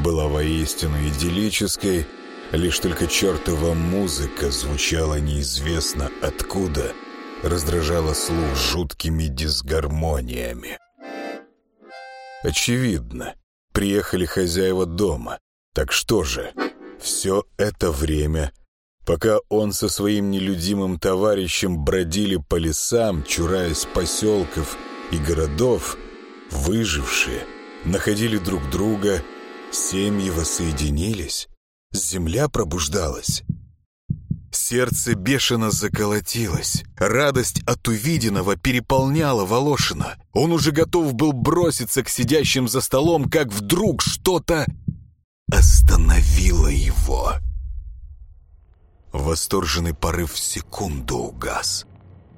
A: была воистину идиллической, Лишь только чертова музыка звучала неизвестно откуда, раздражала слух жуткими дисгармониями. Очевидно, приехали хозяева дома. Так что же, все это время, пока он со своим нелюдимым товарищем бродили по лесам, чураясь поселков и городов, выжившие, находили друг друга, семьи воссоединились, Земля пробуждалась. Сердце бешено заколотилось. Радость от увиденного переполняла Волошина. Он уже готов был броситься к сидящим за столом, как вдруг что-то остановило его. Восторженный порыв в секунду угас.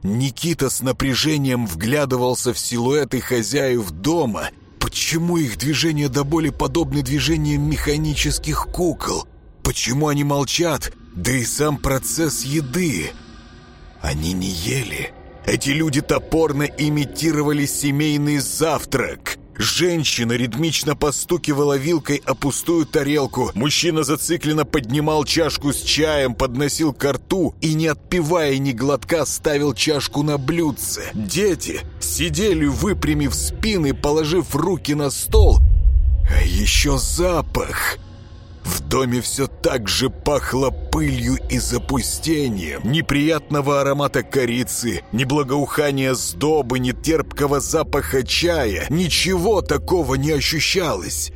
A: Никита с напряжением вглядывался в силуэты хозяев дома. Почему их движения до боли подобны движениям механических кукол? Почему они молчат? Да и сам процесс еды. Они не ели. Эти люди топорно имитировали семейный завтрак. Женщина ритмично постукивала вилкой о пустую тарелку. Мужчина зацикленно поднимал чашку с чаем, подносил ко рту и, не отпивая ни глотка, ставил чашку на блюдце. Дети сидели, выпрямив спины, положив руки на стол. А еще запах. В доме все так же пахло пылью и запустением. Неприятного аромата корицы, ни благоухания сдобы, ни терпкого запаха чая. Ничего такого не ощущалось.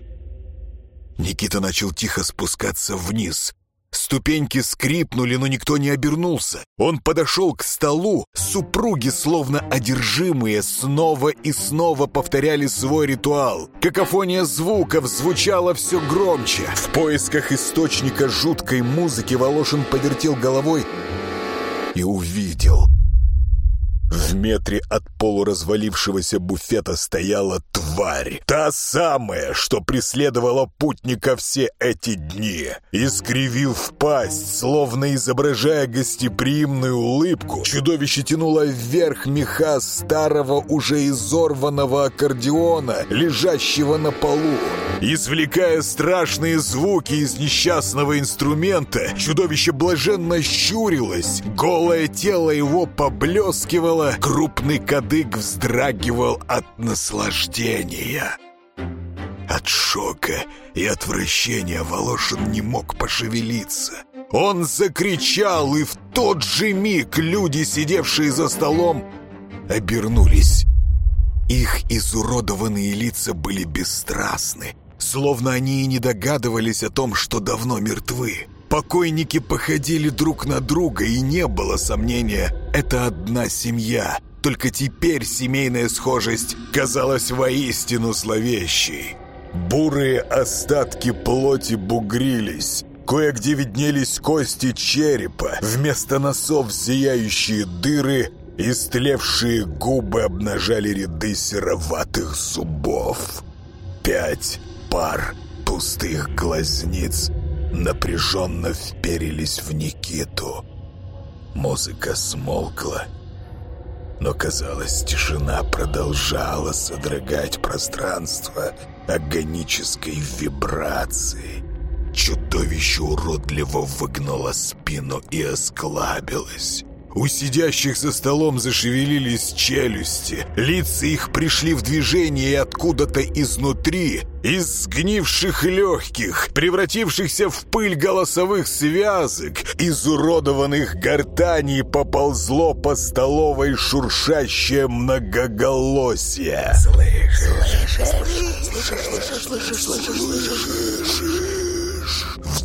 A: Никита начал тихо спускаться вниз, Ступеньки скрипнули, но никто не обернулся. Он подошел к столу. Супруги, словно одержимые, снова и снова повторяли свой ритуал. Какофония звуков звучала все громче. В поисках источника жуткой музыки Волошин повертел головой и увидел — в метре от полуразвалившегося буфета стояла тварь. Та самая, что преследовала путника все эти дни. Искривив пасть, словно изображая гостеприимную улыбку, чудовище тянуло вверх меха старого уже изорванного аккордеона, лежащего на полу. Извлекая страшные звуки из несчастного инструмента, чудовище блаженно щурилось. Голое тело его поблескивало тело, крупный кадык вздрагивал от наслаждения. От шока и отвращения Волошин не мог пошевелиться. Он закричал, и в тот же миг люди, сидевшие за столом, обернулись. Их изуродованные лица были бесстрастны, словно они и не догадывались о том, что давно мертвы. Покойники походили друг на друга, и не было сомнения, это одна семья. Только теперь семейная схожесть казалась воистину зловещей. Бурые остатки плоти бугрились, Кое-где виднелись кости черепа, вместо носов зияющие дыры, истлевшие губы обнажали ряды сероватых зубов. Пять пар пустых глазниц напряженно вперились в Никиту. Музыка смолкла, но, казалось, тишина продолжала содрогать пространство агонической вибрацией. Чудовище уродливо выгнуло спину и осклабилось. У сидящих за столом зашевелились челюсти. Лица их пришли в движение откуда-то изнутри, из сгнивших легких, превратившихся в пыль голосовых связок, изуродованных гортаней поползло по столовой шуршащее многоголосие. «Слышишь, слышишь, слышишь, слышишь, слышишь,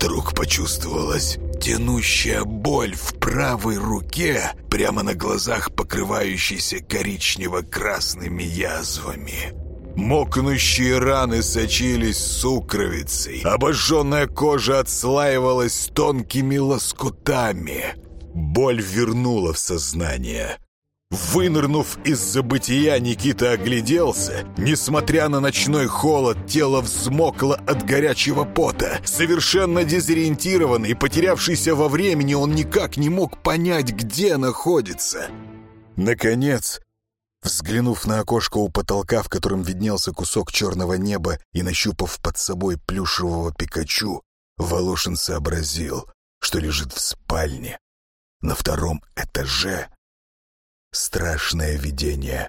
A: Вдруг почувствовалась тянущая боль в правой руке, прямо на глазах покрывающейся коричнево-красными язвами. Мокнущие раны сочились сукровицей, обожженная кожа отслаивалась тонкими лоскутами. Боль вернула в сознание. Вынырнув из забытия, Никита огляделся. Несмотря на ночной холод, тело взмокло от горячего пота. Совершенно дезориентированный потерявшийся во времени, он никак не мог понять, где находится. Наконец, взглянув на окошко у потолка, в котором виднелся кусок черного неба, и нащупав под собой плюшевого Пикачу, Волошин сообразил, что лежит в спальне на втором этаже страшное видение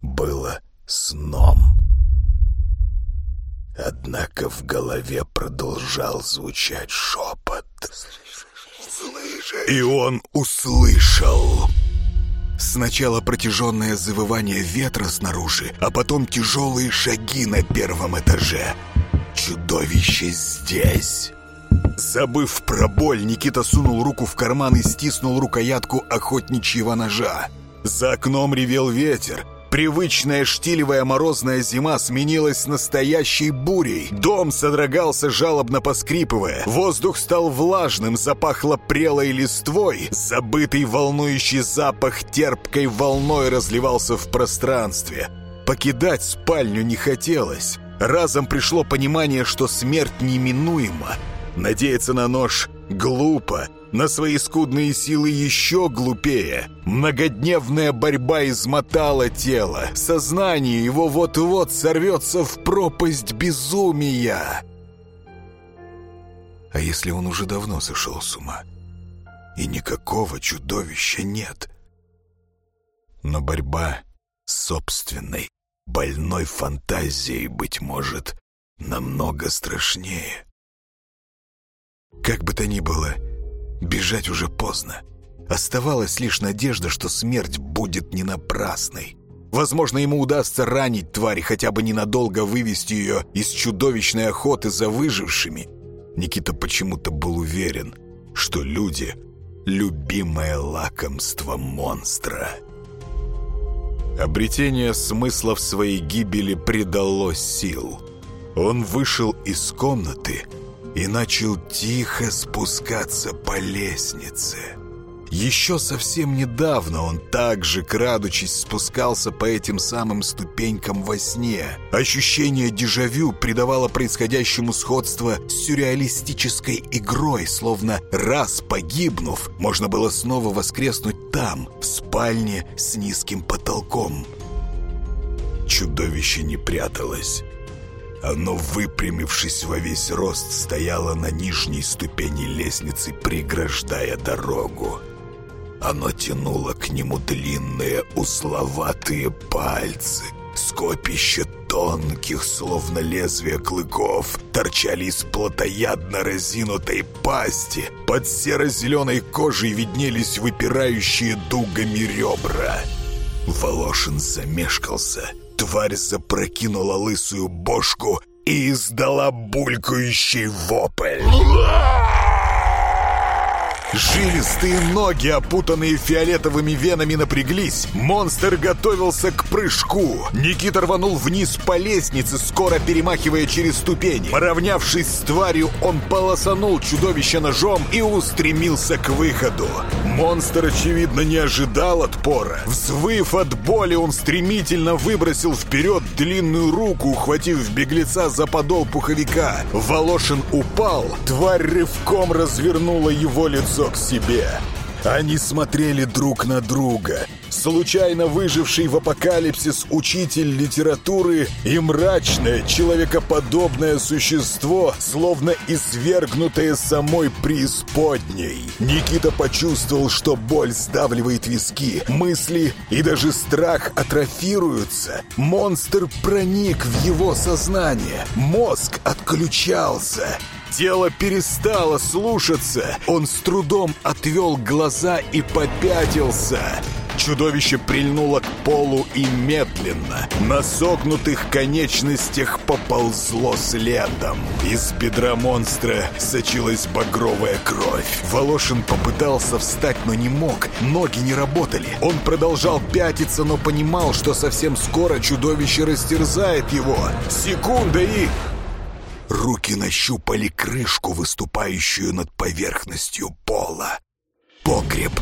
A: было сном. Однако в голове продолжал звучать шепот. И он услышал. Сначала протяженное завывание ветра снаружи, а потом тяжелые шаги на первом этаже. Чудовище здесь. Забыв про боль, Никита сунул руку в карман и стиснул рукоятку охотничьего ножа. За окном ревел ветер. Привычная штилевая морозная зима сменилась настоящей бурей. Дом содрогался, жалобно поскрипывая. Воздух стал влажным, запахло прелой листвой. Забытый волнующий запах терпкой волной разливался в пространстве. Покидать спальню не хотелось. Разом пришло понимание, что смерть неминуема. Надеяться на нож глупо, на свои скудные силы еще глупее. Многодневная борьба измотала тело. Сознание его вот-вот сорвется в пропасть безумия. А если он уже давно сошел с ума? И никакого чудовища нет. Но борьба с собственной, больной фантазией, быть может, намного страшнее. Как бы то ни было, Бежать уже поздно. Оставалась лишь надежда, что смерть будет не напрасной. Возможно, ему удастся ранить тварь, хотя бы ненадолго вывести ее из чудовищной охоты за выжившими. Никита почему-то был уверен, что люди — любимое лакомство монстра. Обретение смысла в своей гибели придало сил. Он вышел из комнаты — и начал тихо спускаться по лестнице. Еще совсем недавно он также, крадучись, спускался по этим самым ступенькам во сне. Ощущение дежавю придавало происходящему сходство с сюрреалистической игрой, словно раз погибнув, можно было снова воскреснуть там, в спальне с низким потолком. Чудовище не пряталось. Оно, выпрямившись во весь рост, стояло на нижней ступени лестницы, преграждая дорогу. Оно тянуло к нему длинные узловатые пальцы, Скопище тонких, словно лезвия клыков, торчали из плотоядно разинутой пасти. Под серо-зеленой кожей виднелись выпирающие дугами ребра. Волошин замешкался. Тварь запрокинула лысую бошку и издала булькающий вопль. Жилистые ноги, опутанные фиолетовыми венами, напряглись. Монстр готовился к прыжку. Никита рванул вниз по лестнице, скоро перемахивая через ступени. Поравнявшись с тварью, он полосанул чудовище ножом и устремился к выходу. Монстр, очевидно, не ожидал отпора. Взвыв от боли, он стремительно выбросил вперед длинную руку, ухватив беглеца за подол пуховика. Волошин упал. Тварь рывком развернула его лицо к себе. Они смотрели друг на друга. Случайно выживший в апокалипсис учитель литературы и мрачное, человекоподобное существо, словно извергнутое самой преисподней. Никита почувствовал, что боль сдавливает виски, мысли и даже страх атрофируются. Монстр проник в его сознание. Мозг отключался. Тело перестало слушаться. Он с трудом отвел глаза и попятился. Чудовище прильнуло к полу и медленно, на согнутых конечностях поползло следом. Из бедра монстра сочилась багровая кровь. Волошин попытался встать, но не мог. Ноги не работали. Он продолжал пятиться, но понимал, что совсем скоро чудовище растерзает его. Секунда и... Руки нащупали крышку, выступающую над поверхностью пола. Погреб.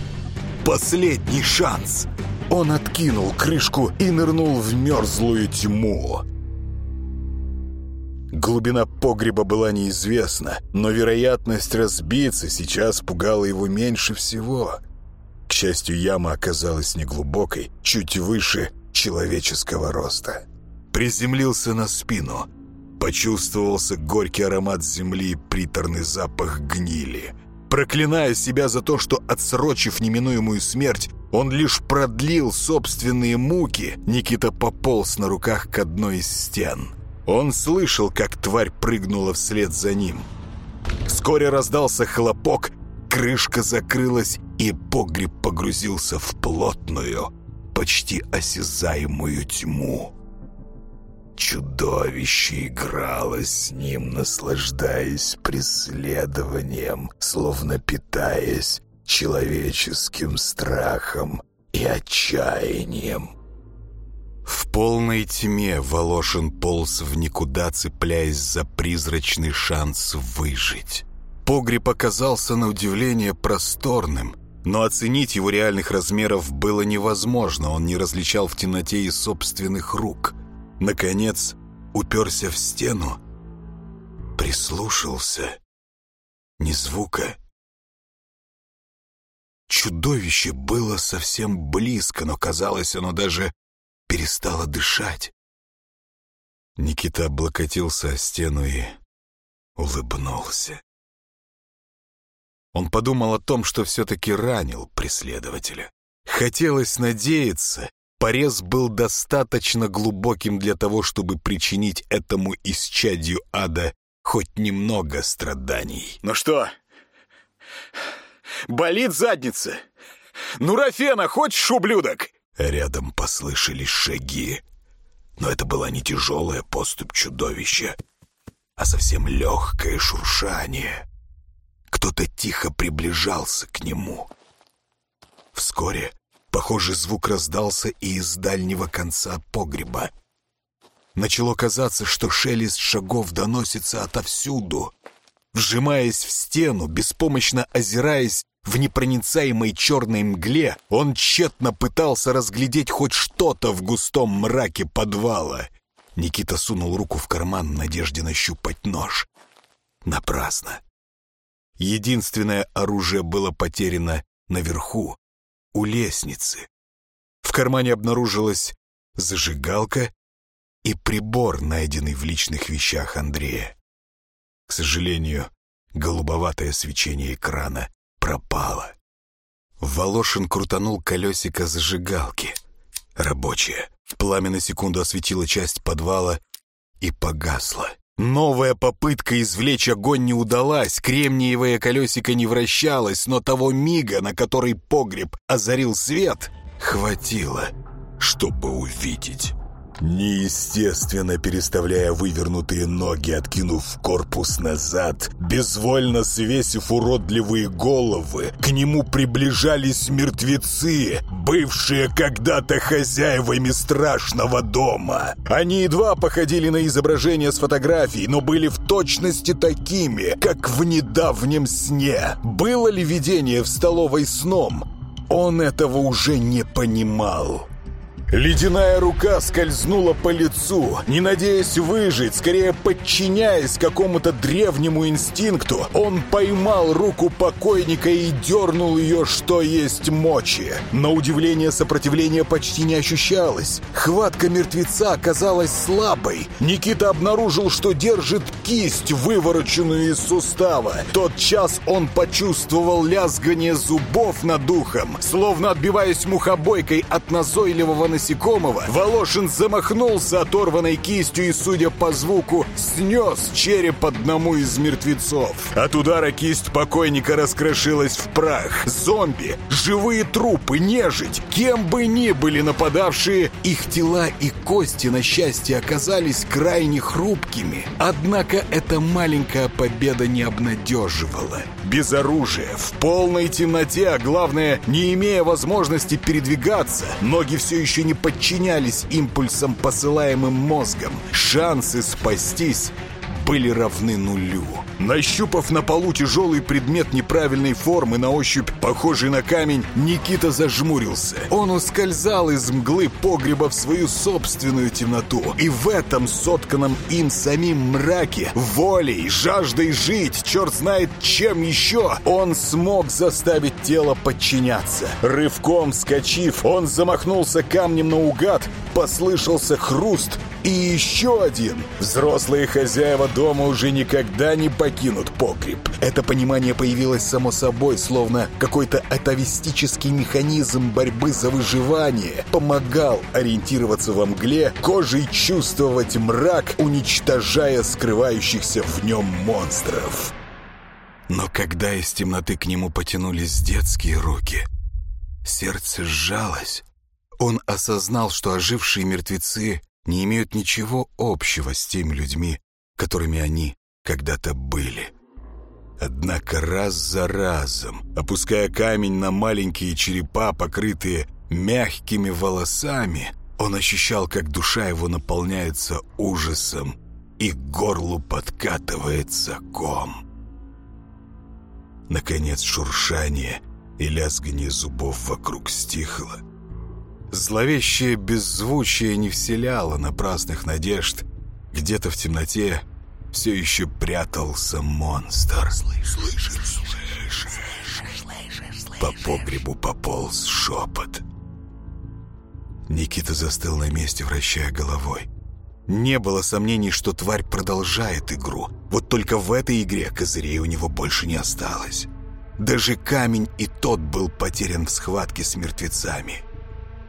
A: Последний шанс. Он откинул крышку и нырнул в мерзлую тьму. Глубина погреба была неизвестна, но вероятность разбиться сейчас пугала его меньше всего. К счастью, яма оказалась неглубокой, чуть выше человеческого роста. Приземлился на спину — Почувствовался горький аромат земли и приторный запах гнили. Проклиная себя за то, что, отсрочив неминуемую смерть, он лишь продлил собственные муки, Никита пополз на руках к одной из стен. Он слышал, как тварь прыгнула вслед за ним. Вскоре раздался хлопок, крышка закрылась, и погреб погрузился в плотную, почти осязаемую тьму. Чудовище играло с ним, наслаждаясь преследованием, словно питаясь человеческим страхом и отчаянием. В полной тьме Волошин полз в никуда, цепляясь за призрачный шанс выжить. Погреб оказался на удивление просторным, но оценить его реальных размеров было невозможно, он не различал в темноте и собственных рук — Наконец, уперся в стену, прислушался. Ни звука. Чудовище было совсем близко, но, казалось, оно даже перестало дышать. Никита облокотился о стену и улыбнулся. Он подумал о том, что все-таки ранил преследователя. Хотелось надеяться, Порез был достаточно глубоким для того, чтобы причинить этому исчадью ада хоть немного страданий.
B: «Ну что, болит задница? Ну, Рафена, хочешь, ублюдок?»
A: Рядом послышались шаги. Но это была не тяжелая поступь чудовища, а совсем легкое шуршание. Кто-то тихо приближался к нему. Вскоре Похожий звук раздался и из дальнего конца погреба. Начало казаться, что шелест шагов доносится отовсюду. Вжимаясь в стену, беспомощно озираясь в непроницаемой черной мгле, он тщетно пытался разглядеть хоть что-то в густом мраке подвала. Никита сунул руку в карман в надежде нащупать нож. Напрасно. Единственное оружие было потеряно наверху, у лестницы. В кармане обнаружилась зажигалка и прибор, найденный в личных вещах Андрея. К сожалению, голубоватое свечение экрана пропало. Волошин крутанул колесико зажигалки. Рабочее. Пламя на секунду осветило часть подвала и погасло. Новая попытка извлечь огонь не удалась, кремниевое колесико не вращалось, но того мига, на который погреб озарил свет, хватило, чтобы увидеть. Неестественно переставляя вывернутые ноги, откинув корпус назад, безвольно свесив уродливые головы, к нему приближались мертвецы, бывшие когда-то хозяевами страшного дома. Они едва походили на изображения с фотографий, но были в точности такими, как в недавнем сне. Было ли видение в столовой сном? Он этого уже не понимал. Ледяная рука скользнула по лицу, не надеясь выжить, скорее подчиняясь какому-то древнему инстинкту. Он поймал руку покойника и дернул ее, что есть мочи. На удивление сопротивления почти не ощущалось. Хватка мертвеца оказалась слабой. Никита обнаружил, что держит кисть, вывороченную из сустава. Тот час он почувствовал лязгание зубов над духом, словно отбиваясь мухобойкой от назойливого насекомого насекомого, Волошин замахнулся оторванной кистью и, судя по звуку, снес череп одному из мертвецов. От удара кисть покойника раскрошилась в прах. Зомби, живые трупы, нежить, кем бы ни были нападавшие, их тела и кости, на счастье, оказались крайне хрупкими. Однако эта маленькая победа не обнадеживала. Без оружия, в полной темноте, а главное, не имея возможности передвигаться, ноги все еще не подчинялись импульсам, посылаемым мозгом. Шансы спастись были равны нулю. Нащупав на полу тяжелый предмет неправильной формы, на ощупь похожий на камень, Никита зажмурился. Он ускользал из мглы погреба в свою собственную темноту. И в этом сотканном им самим мраке, волей, жаждой жить, черт знает чем еще, он смог заставить тело подчиняться. Рывком скачив, он замахнулся камнем наугад, послышался хруст, и еще один. Взрослые хозяева дома уже никогда не покинут погреб. Это понимание появилось само собой, словно какой-то атовистический механизм борьбы за выживание помогал ориентироваться во мгле, кожей чувствовать мрак, уничтожая скрывающихся в нем монстров. Но когда из темноты к нему потянулись детские руки, сердце сжалось. Он осознал, что ожившие мертвецы не имеют ничего общего с теми людьми, которыми они когда-то были. Однако раз за разом, опуская камень на маленькие черепа, покрытые мягкими волосами, он ощущал, как душа его наполняется ужасом и к горлу подкатывается ком. Наконец шуршание и лязгание зубов вокруг стихло. Зловещее беззвучие не вселяло напрасных надежд. Где-то в темноте все еще прятался монстр. Слышишь, слышишь, По погребу пополз шепот. Никита застыл на месте, вращая головой. Не было сомнений, что тварь продолжает игру. Вот только в этой игре козырей у него больше не осталось. Даже камень и тот был потерян в схватке с мертвецами.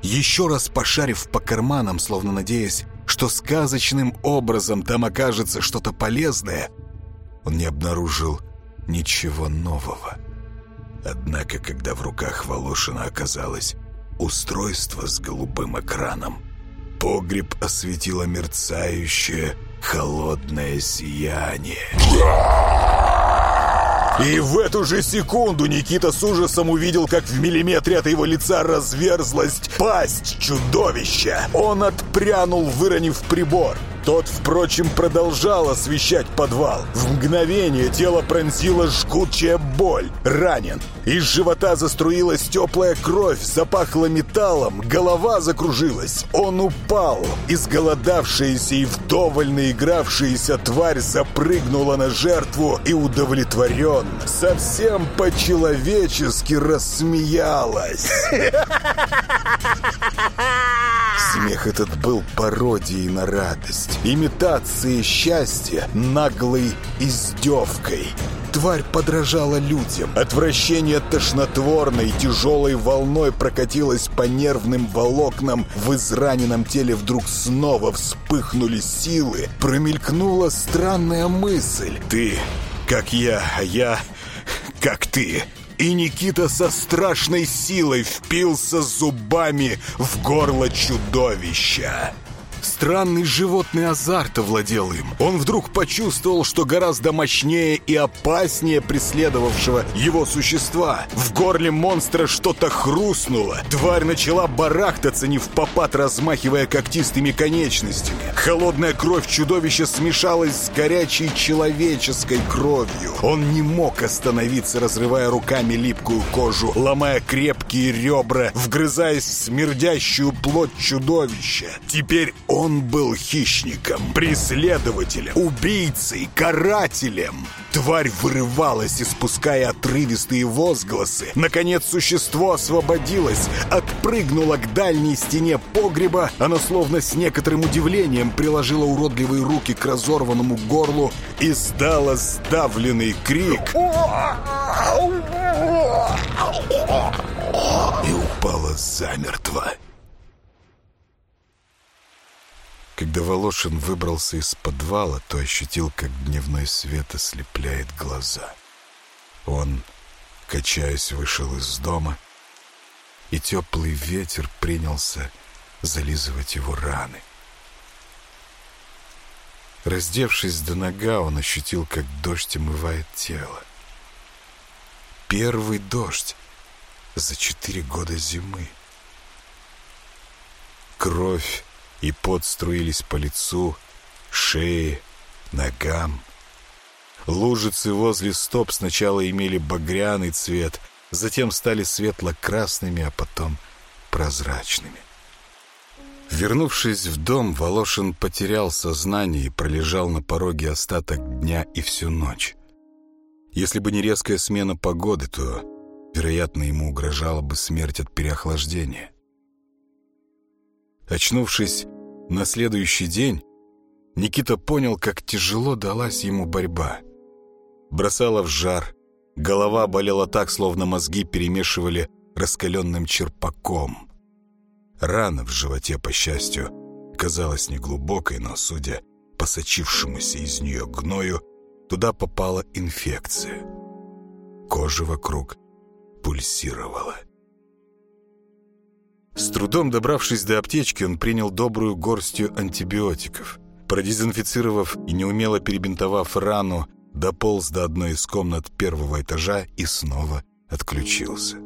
A: Еще раз пошарив по карманам, словно надеясь, что сказочным образом там окажется что-то полезное, он не обнаружил ничего нового. Однако, когда в руках Волошина оказалось устройство с голубым экраном, погреб осветило мерцающее холодное сияние. И в эту же секунду Никита с ужасом увидел, как в миллиметре от его лица разверзлась пасть чудовища. Он отпрянул, выронив прибор. Тот, впрочем, продолжал освещать подвал. В мгновение тело пронзила жгучая боль. Ранен. Из живота заструилась теплая кровь, запахло металлом, голова закружилась. Он упал. Изголодавшаяся и вдоволь наигравшаяся тварь запрыгнула на жертву и удовлетворен, совсем по-человечески рассмеялась. Смех этот был пародией на радость, имитацией счастья, наглой издевкой. Тварь подражала людям. Отвращение тошнотворной, тяжелой волной прокатилось по нервным волокнам. В израненном теле вдруг снова вспыхнули силы. Промелькнула странная мысль. «Ты, как я, а я, как ты». И Никита со страшной силой впился зубами в горло чудовища. Странный животный азарт овладел им. Он вдруг почувствовал, что гораздо мощнее и опаснее преследовавшего его существа. В горле монстра что-то хрустнуло. Тварь начала барахтаться, не в попад, размахивая когтистыми конечностями. Холодная кровь чудовища смешалась с горячей человеческой кровью. Он не мог остановиться, разрывая руками липкую кожу, ломая крепкие ребра, вгрызаясь в смердящую плоть чудовища. Теперь был хищником, преследователем, убийцей, карателем. Тварь вырывалась, испуская отрывистые возгласы. Наконец существо освободилось, отпрыгнуло к дальней стене погреба. Оно словно с некоторым удивлением приложило уродливые руки к разорванному горлу и сдало сдавленный крик. И упало замертво. Когда Волошин выбрался из подвала, то ощутил, как дневной свет ослепляет глаза. Он, качаясь, вышел из дома, и теплый ветер принялся зализывать его раны. Раздевшись до нога, он ощутил, как дождь омывает тело. Первый дождь за четыре года зимы. Кровь и пот струились по лицу, шее, ногам. Лужицы возле стоп сначала имели багряный цвет, затем стали светло-красными, а потом прозрачными. Вернувшись в дом, Волошин потерял сознание и пролежал на пороге остаток дня и всю ночь. Если бы не резкая смена погоды, то, вероятно, ему угрожала бы смерть от переохлаждения. Очнувшись на следующий день, Никита понял, как тяжело далась ему борьба. Бросала в жар, голова болела так, словно мозги перемешивали раскаленным черпаком. Рана в животе, по счастью, казалась неглубокой, но, судя по сочившемуся из нее гною, туда попала инфекция. Кожа вокруг пульсировала. С трудом добравшись до аптечки, он принял добрую горстью антибиотиков. Продезинфицировав и неумело перебинтовав рану, дополз до одной из комнат первого этажа и снова отключился.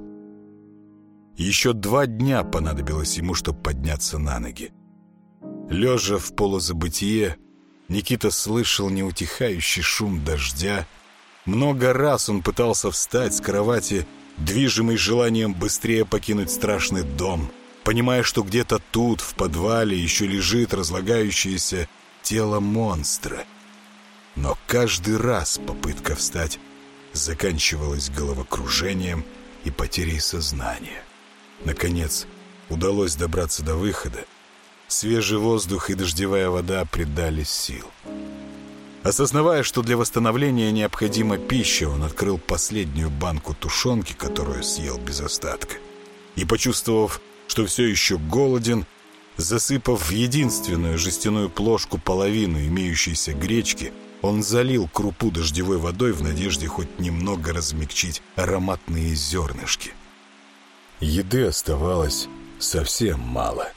A: Еще два дня понадобилось ему, чтобы подняться на ноги. Лежа в полузабытие, Никита слышал неутихающий шум дождя. Много раз он пытался встать с кровати, движимый желанием быстрее покинуть страшный дом — понимая, что где-то тут, в подвале, еще лежит разлагающееся тело монстра. Но каждый раз попытка встать заканчивалась головокружением и потерей сознания. Наконец, удалось добраться до выхода. Свежий воздух и дождевая вода придали сил. Осознавая, что для восстановления необходима пища, он открыл последнюю банку тушенки, которую съел без остатка. И, почувствовав что все еще голоден, засыпав в единственную жестяную плошку половину имеющейся гречки, он залил крупу дождевой водой в надежде хоть немного размягчить ароматные зернышки. Еды оставалось совсем мало.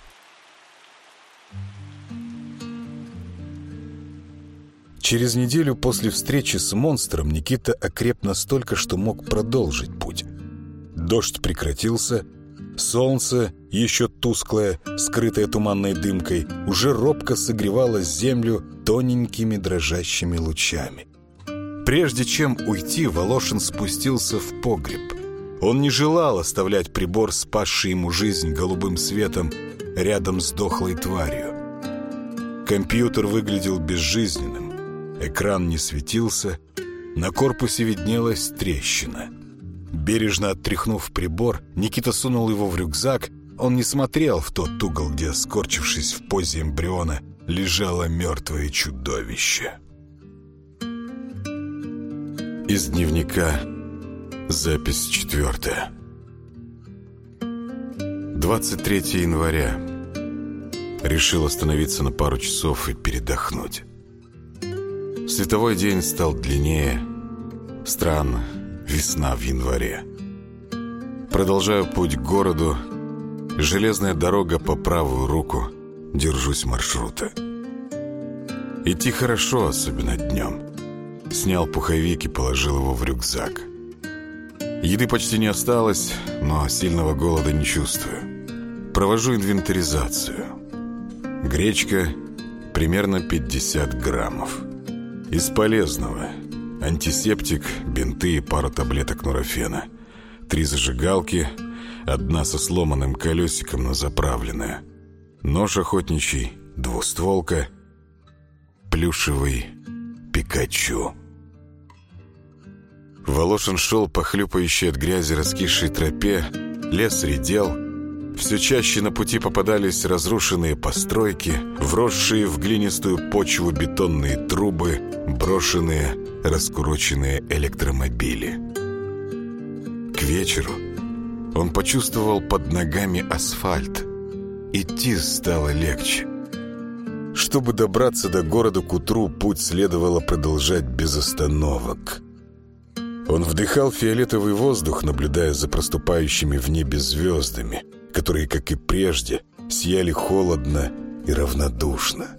A: Через неделю после встречи с монстром Никита окреп настолько, что мог продолжить путь. Дождь прекратился, Солнце, еще тусклое, скрытое туманной дымкой, уже робко согревало землю тоненькими дрожащими лучами. Прежде чем уйти, Волошин спустился в погреб. Он не желал оставлять прибор, спасший ему жизнь голубым светом, рядом с дохлой тварью. Компьютер выглядел безжизненным. Экран не светился, на корпусе виднелась трещина — Бережно оттряхнув прибор, Никита сунул его в рюкзак Он не смотрел в тот угол, где, скорчившись в позе эмбриона, лежало мертвое чудовище. Из дневника запись четвертая. 23 января. Решил остановиться на пару часов и передохнуть. Световой день стал длиннее. Странно, весна в январе. Продолжаю путь к городу. Железная дорога по правую руку. Держусь маршрута. Идти хорошо, особенно днем. Снял пуховик и положил его в рюкзак. Еды почти не осталось, но сильного голода не чувствую. Провожу инвентаризацию. Гречка примерно 50 граммов. Из полезного. Антисептик, бинты и пару таблеток нурофена. Три зажигалки, одна со сломанным колесиком, но заправленная. Нож охотничий, двустволка, плюшевый Пикачу. Волошин шел по хлюпающей от грязи раскисшей тропе, лес редел, все чаще на пути попадались разрушенные постройки, вросшие в глинистую почву бетонные трубы, брошенные, раскуроченные электромобили. К вечеру он почувствовал под ногами асфальт. Идти стало легче. Чтобы добраться до города к утру, путь следовало продолжать без остановок. Он вдыхал фиолетовый воздух, наблюдая за проступающими в небе звездами – которые, как и прежде, сияли холодно и равнодушно.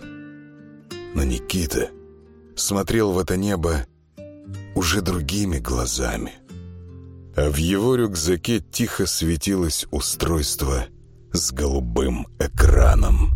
A: Но Никита смотрел в это небо уже другими глазами. А в его рюкзаке тихо светилось устройство с голубым экраном.